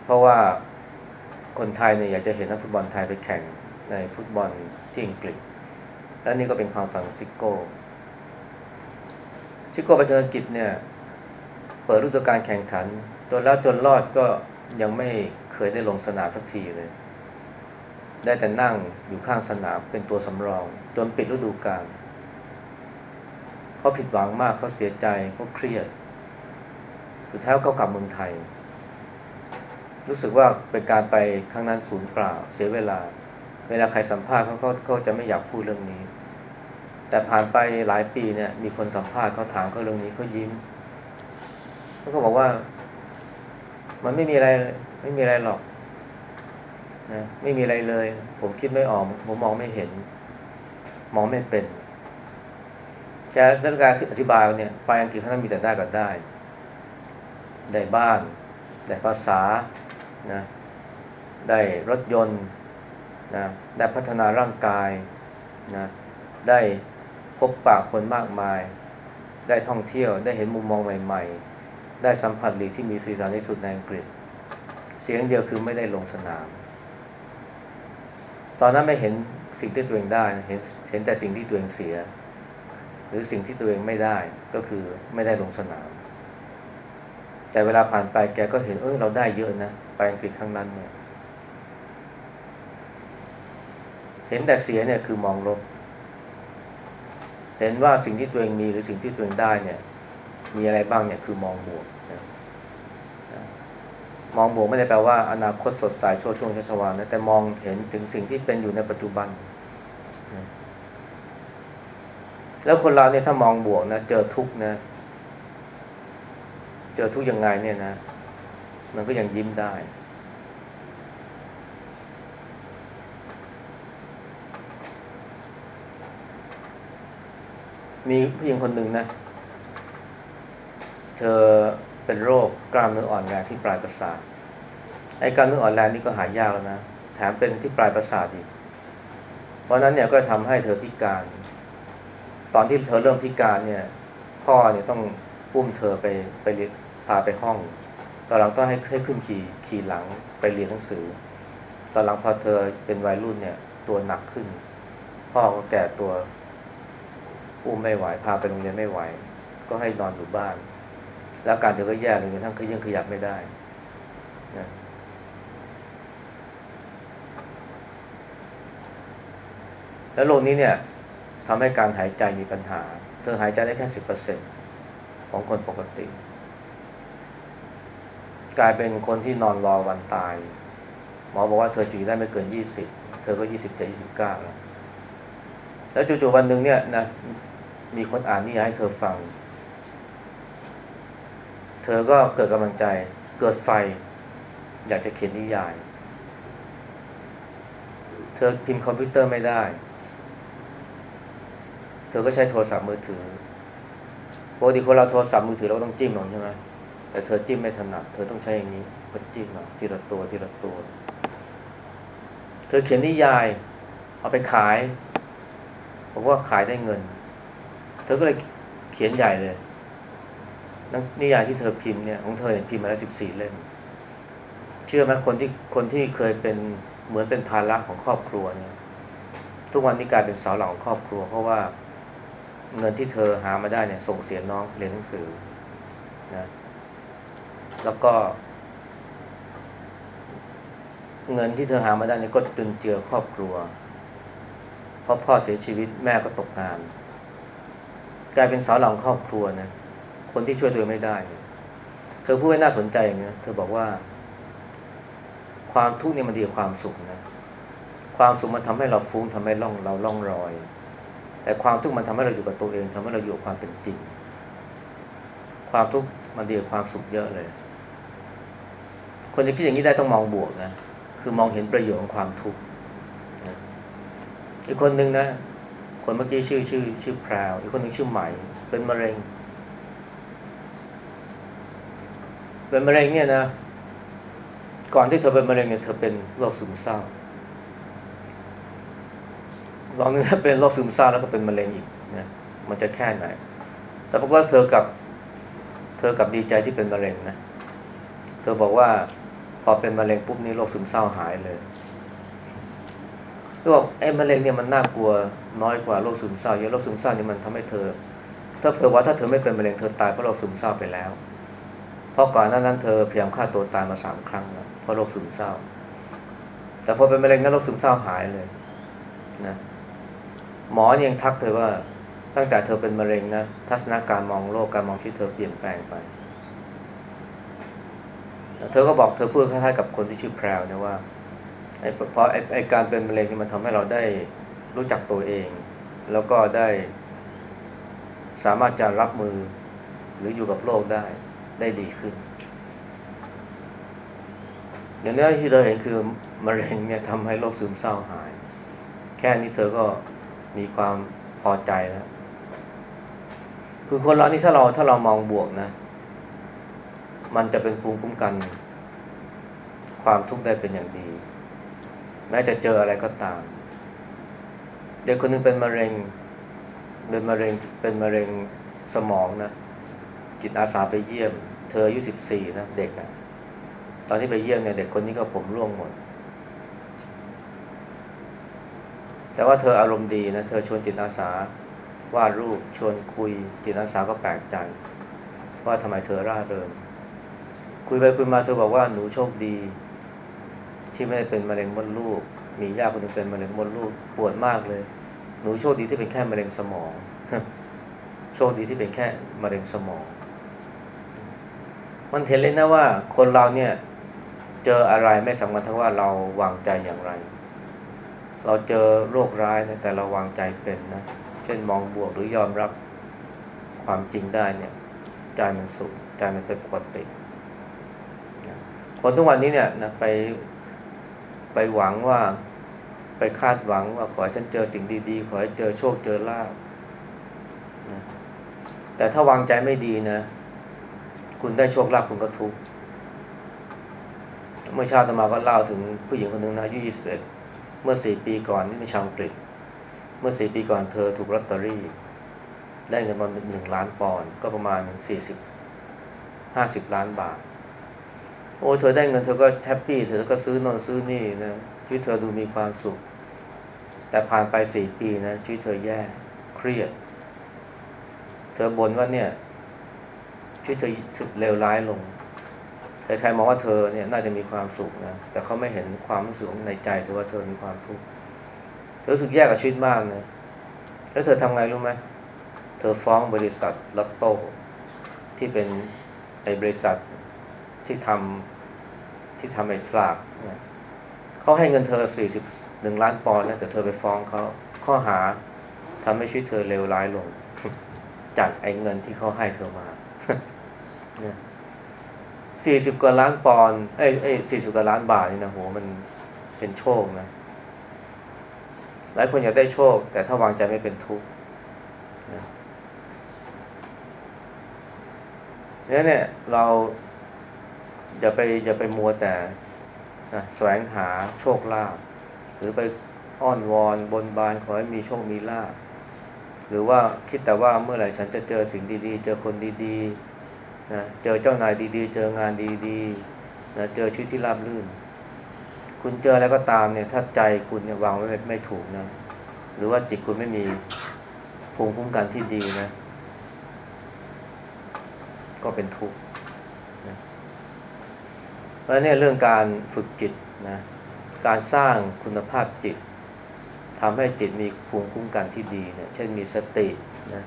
เพราะว่าคนไทยเนี่ยอยากจะเห็นนักฟุตบอลไทยไปแข่งในฟุตบอลที่อังกฤษ และนี่ก็เป็นความฝันของซิโก้ ซิโก้ไปเจออังกฤษเนี่ย เปิดฤดูกาลแข่งขัน จนแล้วจนรอดก็ยังไม่เคยได้ลงสนามสักทีเลย ได้แต่นั่งอยู่ข้างสนามเป็นตัวสำรอง จนปิดฤดูกาลเขาผิดหวังมากเขาเสียใจเขาเครียด สุดท้ายเขากลับเมืองไทย รู้สึกว่าเป็นการไปครั้งนั้นศูนย์เปล่า เสียเวลา เวลาใครสัมภาษณ์เขาก็เขาจะไม่อยากพูดเรื่องนี้ แต่ผ่านไปหลายปีเนี่ย มีคนสัมภาษณ์เขาถามเขาเรื่องนี้เขายิ้มเขาก็บอกว่า มันไม่มีอะไร ไม่มีอะไรหรอกนะไม่มีอะไรเลย ผมคิดไม่ออก ผมมองไม่เห็น มองไม่เป็นแกเรื่องการอธิบายเนี่ยไปอังกฤษท่านมีแต่ได้ก็ได้ ได้บ้าน ได้ภาษานะได้รถยนต์นะได้พัฒนาร่างกายนะได้พบปะคนมากมาย ได้ท่องเที่ยวได้เห็นมุมมองใหม่ ๆ ได้สัมผัสลีกที่มีสีสันที่สุดในอังกฤษ เสียงเดียวคือไม่ได้ลงสนาม ตอนนั้นไม่เห็นสิ่งที่ตัวเองได้เห็นเห็นแต่สิ่งที่ตัวเองเสีย หรือสิ่งที่ตัวเองไม่ได้ก็คือไม่ได้ลงสนาม แต่เวลาผ่านไปแกก็เห็นเออเราได้เยอะนะไปอังกฤษครั้งนั้นเนี่ยเห็นแต่เสียเนี่ยคือมองลบ เห็นว่าสิ่งที่ตัวเองมีหรือสิ่งที่ตัวเองได้เนี่ย มีอะไรบ้างเนี่ยคือมองบวกนะมองบวกไม่ได้แปลว่าอนาคตสดใสโชดช่วงชัชวานนะแต่มองเห็นถึงสิ่งที่เป็นอยู่ในปัจจุบันนะแล้วคนเราเนี่ยถ้ามองบวกนะเจอทุกนะ เจอทุกยังไงเนี่ยนะ มันก็ยังยิ้มได้ มีผู้หญิงคนหนึ่งนะ เธอเป็นโรคกล้ามเนื้ออ่อนแรงที่ปลายประสาทไอ้กล้ามเนื้ออ่อนแรงนี่ก็หายากแล้วนะแถมเป็นที่ปลายประสาทอีก เพราะนั้นเนี่ยก็ทำให้เธอพิการ ตอนที่เธอเริ่มพิการเนี่ย พ่อเนี่ยต้องอุ้มเธอไปไปเรียนพาไปห้อง ตอนหลังต้องให้ให้ขึ้นขี่ขี่หลังไปเรียนหนังสือ ตอนหลังพอเธอเป็นวัยรุ่นเนี่ย ตัวหนักขึ้น พ่อก็แก่ตัวอุ้มไม่ไหวพาไปโรงเรียนไม่ไหว ก็ให้นอนอยู่บ้าน แล้วการเธอก็แย่ลยจนทั้งขยังขยับไม่ได้นะแล้วโรคนี้เนี่ยทำให้การหายใจมีปัญหา เธอหายใจได้แค่สิบเปอร์เซ็นของคนปกติ กลายเป็นคนที่นอนรอวันตาย หมอบอกว่าเธอจะอยู่ได้ไม่เกินยี่สิบเธอก็ยี่สิบเจ็ดยี่สิบเก้าแล้วแล้วจู่ๆวันหนึ่งเนี่ยนะมีคนอ่านนิยายให้เธอฟัง เธอก็เกิดกำลังใจ เกิดไฟ อยากจะเขียนนิยาย เธอพิมพ์คอมพิวเตอร์ไม่ได้ เธอก็ใช้โทรศัพท์มือถือปกติคนเราโทรศัพท์มือถือเราต้องจิ้มลงใช่ไหมแต่เธอจิ้มไม่ถนัด เธอต้องใช้อย่างนี้ ก็จิ้มมาทีละตัวทีละตัว เธอเขียนนิยาย เอาไปขายบอกว่าขายได้เงิน เธอก็เลยเขียนใหญ่เลย นักนิยายที่เธอพิมพ์เนี่ยของเธอเนี่ยพิมพ์มาแล้วสิบสี่เล่มเชื่อไหมคนที่คนที่เคยเป็นเหมือนเป็นภาระของครอบครัวเนี่ย ทุกวันนี้กลายเป็นเสาหลักของครอบครัว เพราะว่าเงินที่เธอหามาได้เนี่ยส่งเสียน้องเรียนหนังสือนะแล้วก็ เงินที่เธอหามาได้เนี่ยก็จุนเจือครอบครัวเพราะพ่อเสียชีวิตแม่ก็ตกงาน กลายเป็นเสาหลักของครอบครัวนะ คนที่ช่วยตัวไม่ได้เนี่ยเธอพูดไว้น่าสนใจอย่างนี้เธอบอกว่า ความทุกข์เนี่ยมันดีกว่าความสุขนะ ความสุขมันทำให้เราฟุ้งทำให้ล่องเราล่องรอย แต่ความทุกข์มันทำให้เราอยู่กับตัวเองทำให้เราอยู่กับความเป็นจริง ความทุกข์มันดีกว่าความสุขเยอะเลย คนจะคิดอย่างนี้ได้ต้องมองบวกนะ คือมองเห็นประโยชน์ของความทุกข์อีกคนหนึ่งนะ คนเมื่อกี้ชื่อชื่อ ชื่อแพรวอีกคนหนึ่งชื่อใหม่เป็นมะเร็ง เป็นมะเร็งเนี่ยนะ ก่อนที่เธอเป็นมะเร็งเนี่ยเธอเป็นโรคซึมเศร้าลองนึกถ้าเป็นโรคซึมเศร้าแล้วก็เป็นมะเร็งอีกนะมันจะแค่ไหน แต่ปรากฏว่าเธอกับ เธอกับดีใจที่เป็นมะเร็งนะ เธอบอกว่า พอเป็นมะเร็งปุ๊บนี่โรคซึมเศร้าหายเลยเธอบอกไอ้มะเร็งเนี่ยมันน่ากลัวน้อยกว่าโรคซึมเศร้าเยอะโรคซึมเศร้านี่มันทำให้เธอ ถ้าเธอว่าถ้าเธอไม่เป็นมะเร็งเธอตายเพราะโรคซึมเศร้าไปแล้ว ราะก่อนหน้านั้นเธอพยายามฆ่าตัวตายมาสามครั้งแล้วเพราะโรคซึมเศร้า แต่พอเป็นมะเร็งนั้นโรคซึมเศร้าหายเลยนะหมอยังทักเธอว่าตั้งแต่เธอเป็นมะเร็งนะทัศนคการมองโลกการมองชีวิตเธอเปลี่ยนแปลงไปเธอก็บอกเธอพูดคล้ายๆกับคนที่ชื่อแพรวนะว่าไอ้เพราะไอ้ไอการเป็นมะเร็งนี่มันทำให้เราได้รู้จักตัวเอง แล้วก็ได้ สามารถจะรับมือหรืออยู่กับโลกได้ ได้ดีขึ้น อย่างนี้ที่เราเห็นคือมะเร็งเนี่ยทำให้โรคซึมเศร้าหาย แค่นี้เธอก็มีความพอใจแล้ว คือคนเรานี่ถ้าเราถ้าเรามองบวกนะ มันจะเป็นภูมิคุ้มกัน ความทุกข์ได้เป็นอย่างดี แม้จะเจออะไรก็ตาม เด็กคนหนึงเป็นมะเร็ง เป็นมะเร็งเป็นมะเร็งสมองนะจิตอาสาไปเยี่ยม เธออายุสิบสี่นะเด็กอะตอนที่ไปเยี่ยมเนี่ยเด็กคนนี้ก็ผมร่วงหมด แต่ว่าเธออารมณ์ดีนะเธอชวนจิตอาสาวาดรูปชวนคุยจิตอาสาก็แปลกใจ ว่าทำไมเธอร่าเริงคุยไปคุยมาเธอบอกว่าหนูโชคดี ที่ไม่ได้เป็นมะเร็งมดลูก มีญาติคนหนึงเป็นมะเร็งมดลูกปวดมากเลย หนูโชคดีที่เป็นแค่มะเร็งสมองโชคดีที่เป็นแค่มะเร็งสมอง มันเห็นเลยนะว่าคนเราเนี่ยเจออะไรไม่สำคัญทั้งว่าเราวางใจอย่างไร เราเจอโรคร้ายนะแต่เราวางใจเป็นนะ เช่นมองบวกหรือยอมรับความจริงได้เนี่ยใจมันสุขใจมันเป็นปกติคนทุกวันนี้เนี่ยนะไปไปหวังว่าไปคาดหวังว่าขอให้ฉันเจอสิ่งดีๆ ขอให้เจอโชคเจอลาภนะแต่ถ้าวางใจไม่ดีนะ คุณได้โชคลาภคุณก็ทุกข์เมื่อเช้าตมาก็เล่าถึงผู้หญิงคนหนึ่งนะอายุยี่สิบเอ็ดเมื่อสี่ปีก่อนนี่เป็นชาวอังกฤษ เมื่อสี่ปีก่อนเธอถูกลอตเตอรี่ ได้เงินมาหนึ่งล้านปอนด์ก็ประมาณสี่สิบห้าสิบล้านบาท โอ้เธอได้เงินเธอก็แฮปปี้เธอก็ซื้อนอนซื้อนี่นะชีวิตเธอดูมีความสุข แต่ผ่านไปสี่ปีนะชีวิตเธอแย่เครียด เธอบ่นว่าเนี่ย ชีวิตเธอถึกเลวร้ายลง ใครๆมองว่าเธอเนี่ยน่าจะมีความสุขนะ แต่เขาไม่เห็นความรู้สึกในใจเธอว่าเธอมีความทุกข์เธอรู้สึกแย่กับชีวิตมากนะแล้วเธอทำไงรู้ไหม เธอฟ้องบริษัทลอตโต้ที่เป็นไอ้บริษัทที่ทำที่ทำไอ้สลากเนี่ยเขาให้เงินเธอสี่สิบหนึ่งล้านปอนด์นะแต่เธอไปฟ้องเขาข้อหาทำให้ชีวิตเธอเลวร้ายลง จากไอ้เงินที่เขาให้เธอมา นี่ยสี่สิบกว่าล้านปอนด์เอ้ยเอ้ยสี่สิบกว่าล้านบาทนี่นะโหมันเป็นโชคนะ หลายคนอยากได้โชค แต่ถ้าวางใจไม่เป็นทุกข์นะเนี่ยเนี่ยเราอย่าไปอย่าไปมัวแต่นะแสวงหาโชคลาภหรือไปอ้อนวอนบนบานขอให้มีโชคมีลาภหรือว่าคิดแต่ว่าเมื่อไหร่ฉันจะเจอสิ่งดีๆ เจอคนดีๆ นะเจอเจ้านายดีๆ เจองานดีๆนะเจอชีวิตที่ราบรื่น คุณเจออะไรก็ตามเนี่ย ถ้าใจคุณเนี่ยวางไว้ไม่ถูกนะหรือว่าจิตคุณไม่มีภูมิคุ้มกันที่ดีนะ ก็เป็นทุกข์นะเพราะเนี่ยเรื่องการฝึกจิตนะการสร้างคุณภาพจิตทำให้จิตมีภูมิคุ้มกันที่ดีเนี่ยเช่นมีสตินะ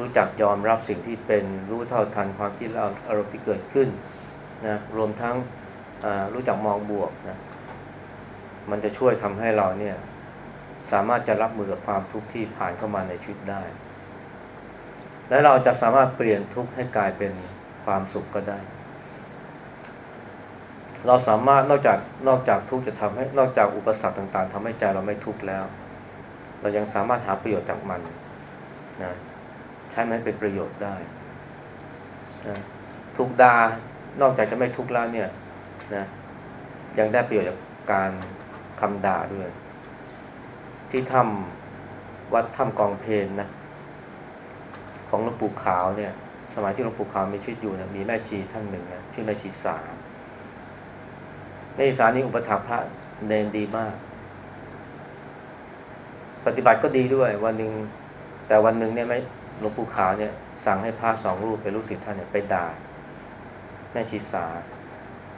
รู้จักยอมรับสิ่งที่เป็นรู้เท่าทันความคิดและอารมณ์ที่เกิดขึ้นนะรวมทั้งรู้จักมองบวกนะมันจะช่วยทำให้เราเนี่ยสามารถจะรับมือกับความทุกข์ที่ผ่านเข้ามาในชีวิตได้ และเราจะสามารถเปลี่ยนทุกข์ให้กลายเป็นความสุขก็ได้ เราสามารถนอกจากนอกจากทุกข์จะทำให้นอกจากอุปสรรคต่าง ๆทำให้ใจเราไม่ทุกข์แล้ว เรายังสามารถหาประโยชน์จากมันนะ ใช้มันให้เป็นประโยชน์ได้นะทุกดานอกจากจะไม่ทุกข์แล้วเนี่ยนะยังได้ประโยชน์จากการคำด่าด้วย ที่ถ้ำวัดถ้ำกองเพนนะของหลวงปู่ขาวเนี่ย สมัยที่หลวงปู่ขาวมีชีวิตอยู่นะมีแม่ชีท่านหนึ่งนะชื่อแม่ชีสาแม่ชีสานี่อุปถัมภ์พระเนนดีมาก ปฏิบัติก็ดีด้วย วันหนึ่งแต่วันหนึ่งเนี่ยไม่ หลวงปู่ขาวเนี่ยสั่งให้พระสองรูปเป็นลูกศิษย์ท่านเนี่ยไปด่าแม่ชีสา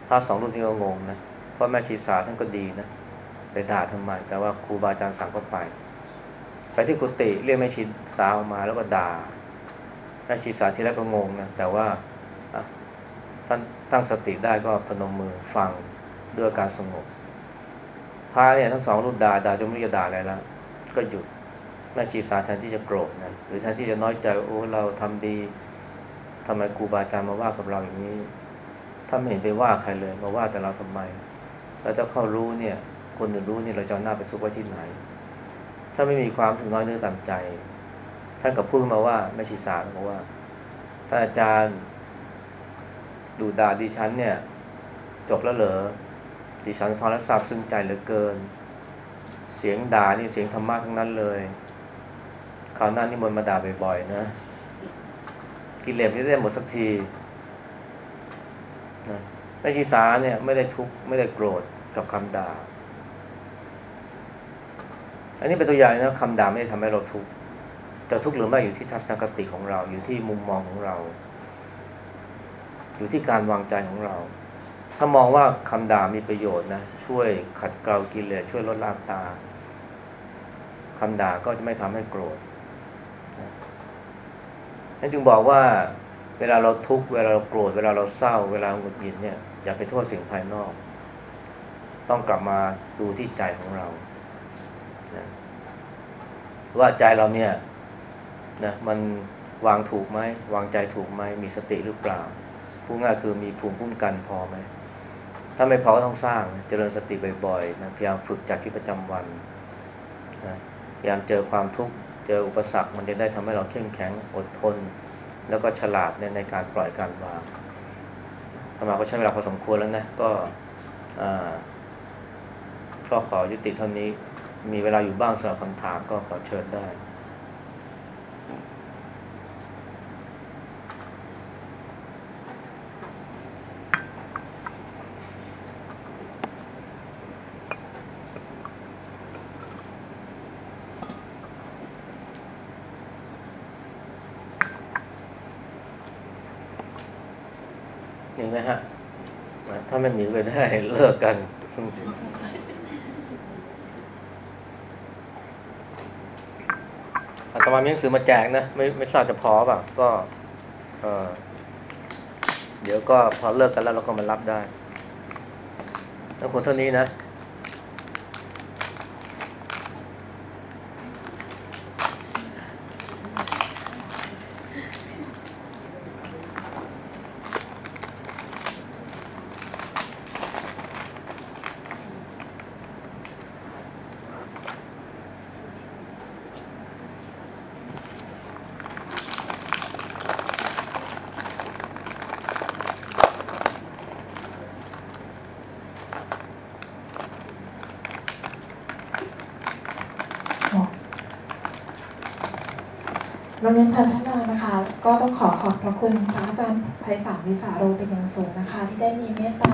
พระสองรูปนี่ก็งงนะเพราะแม่ชีสาท่านก็ดีนะไปด่าทำไม แต่ว่าครูบาอาจารย์สั่งก็ไป ไปที่กุฏิเรียกแม่ชีสาออกมาแล้วก็ด่าแม่ชีสาที่แรกก็งงนะแต่ว่าท่านตั้งสติได้ก็พนมมือฟังด้วยการสงบพระเนี่ยทั้งสองรูปด่าด่าจนไม่รู้จะด่าอะไรแล้วก็หยุด แม่ชีสาแทนที่จะโกรธนะหรือแทนที่จะน้อยใจโอ้เราทำดีทำไมครูบาอาจารย์มาว่ากับเราอย่างนี้ถ้าไม่เห็นไปว่าใครเลยมาว่าแต่เราทำไม แล้วถ้าเขารู้เนี่ย คนอื่นรู้เนี่ยเราจะหน้าไปซุกไว้ที่ไหน ถ้าไม่มีความถึงน้อยเนื้อต่ำใจ ท่านกับพูดมาว่าไม่ชีสาบอกว่าท่านอาจารย์ดูด่าดิฉันเนี่ย จบแล้วเหรอดิฉันฟังแล้วซาบซึ้งใจเหลือเกิน เสียงด่านี่เสียงธรรมะทั้งนั้นเลย ราวหน้านี่มนต์มาด่าบ่อยๆนะ กิเลสนี่ได้หมดสักทีนะแม่ชีสาเนี่ยไม่ได้ทุกข์ไม่ได้โกรธกับคำด่า อันนี้เป็นตัวอย่างนะคำด่าไม่ได้ทำให้เราทุกข์แต่ทุกข์หรือไม่อยู่ที่ทัศนคติของเรา อยู่ที่มุมมองของเรา อยู่ที่การวางใจของเรา ถ้ามองว่าคำด่ามีประโยชน์นะช่วยขัดเกลากิเลสช่วยลดละตาคำด่าก็จะไม่ทำให้โกรธ นั่นจึงบอกว่าเวลาเราทุกข์เวลาเราโกรธเวลาเราเศร้า เวลาหงุดหงิดเนี่ยอย่าไปโทษสิ่งภายนอก ต้องกลับมาดูที่ใจของเรานะว่าใจเราเนี่ยนะมันวางถูกไหมวางใจถูกไหมมีสติหรือเปล่าพูดง่ายคือมีภูมิคุ้มกันพอไหมถ้าไม่พอก็ต้องสร้างเจริญสติบ่อยๆนะพยายามฝึกจากชีวิตประจำวันนะพยายามเจอความทุกข์ เจออุปสรรคมันจะได้ทำให้เราเข้มแข็งอดทน แล้วก็ฉลาดในในการปล่อยการวางธรรมาก็ใช้เวลาพอสมควรแล้วนะก็ก็ขอยุติเท่านี้มีเวลาอยู่บ้างสำหรับคำถามก็ขอเชิญได้ เห็นไหมฮะ ถ้า มันหนีกันได้เลิกกัน อาตมามีหนังสือมาแจกนะ ไม่ไม่ทราบจะพอป่ะ ก็เออเดี๋ยวก็พอเลิกกันแล้วเราก็มารับได้แล้วคนเท่านี้นะโรงเรียนพัฒนานะคะ ก็ต้องขอขอบพระคุณพระอาจารย์ไพศาลวิสาโรเป็นอย่าง สูงนะคะ ที่ได้มีเมตตา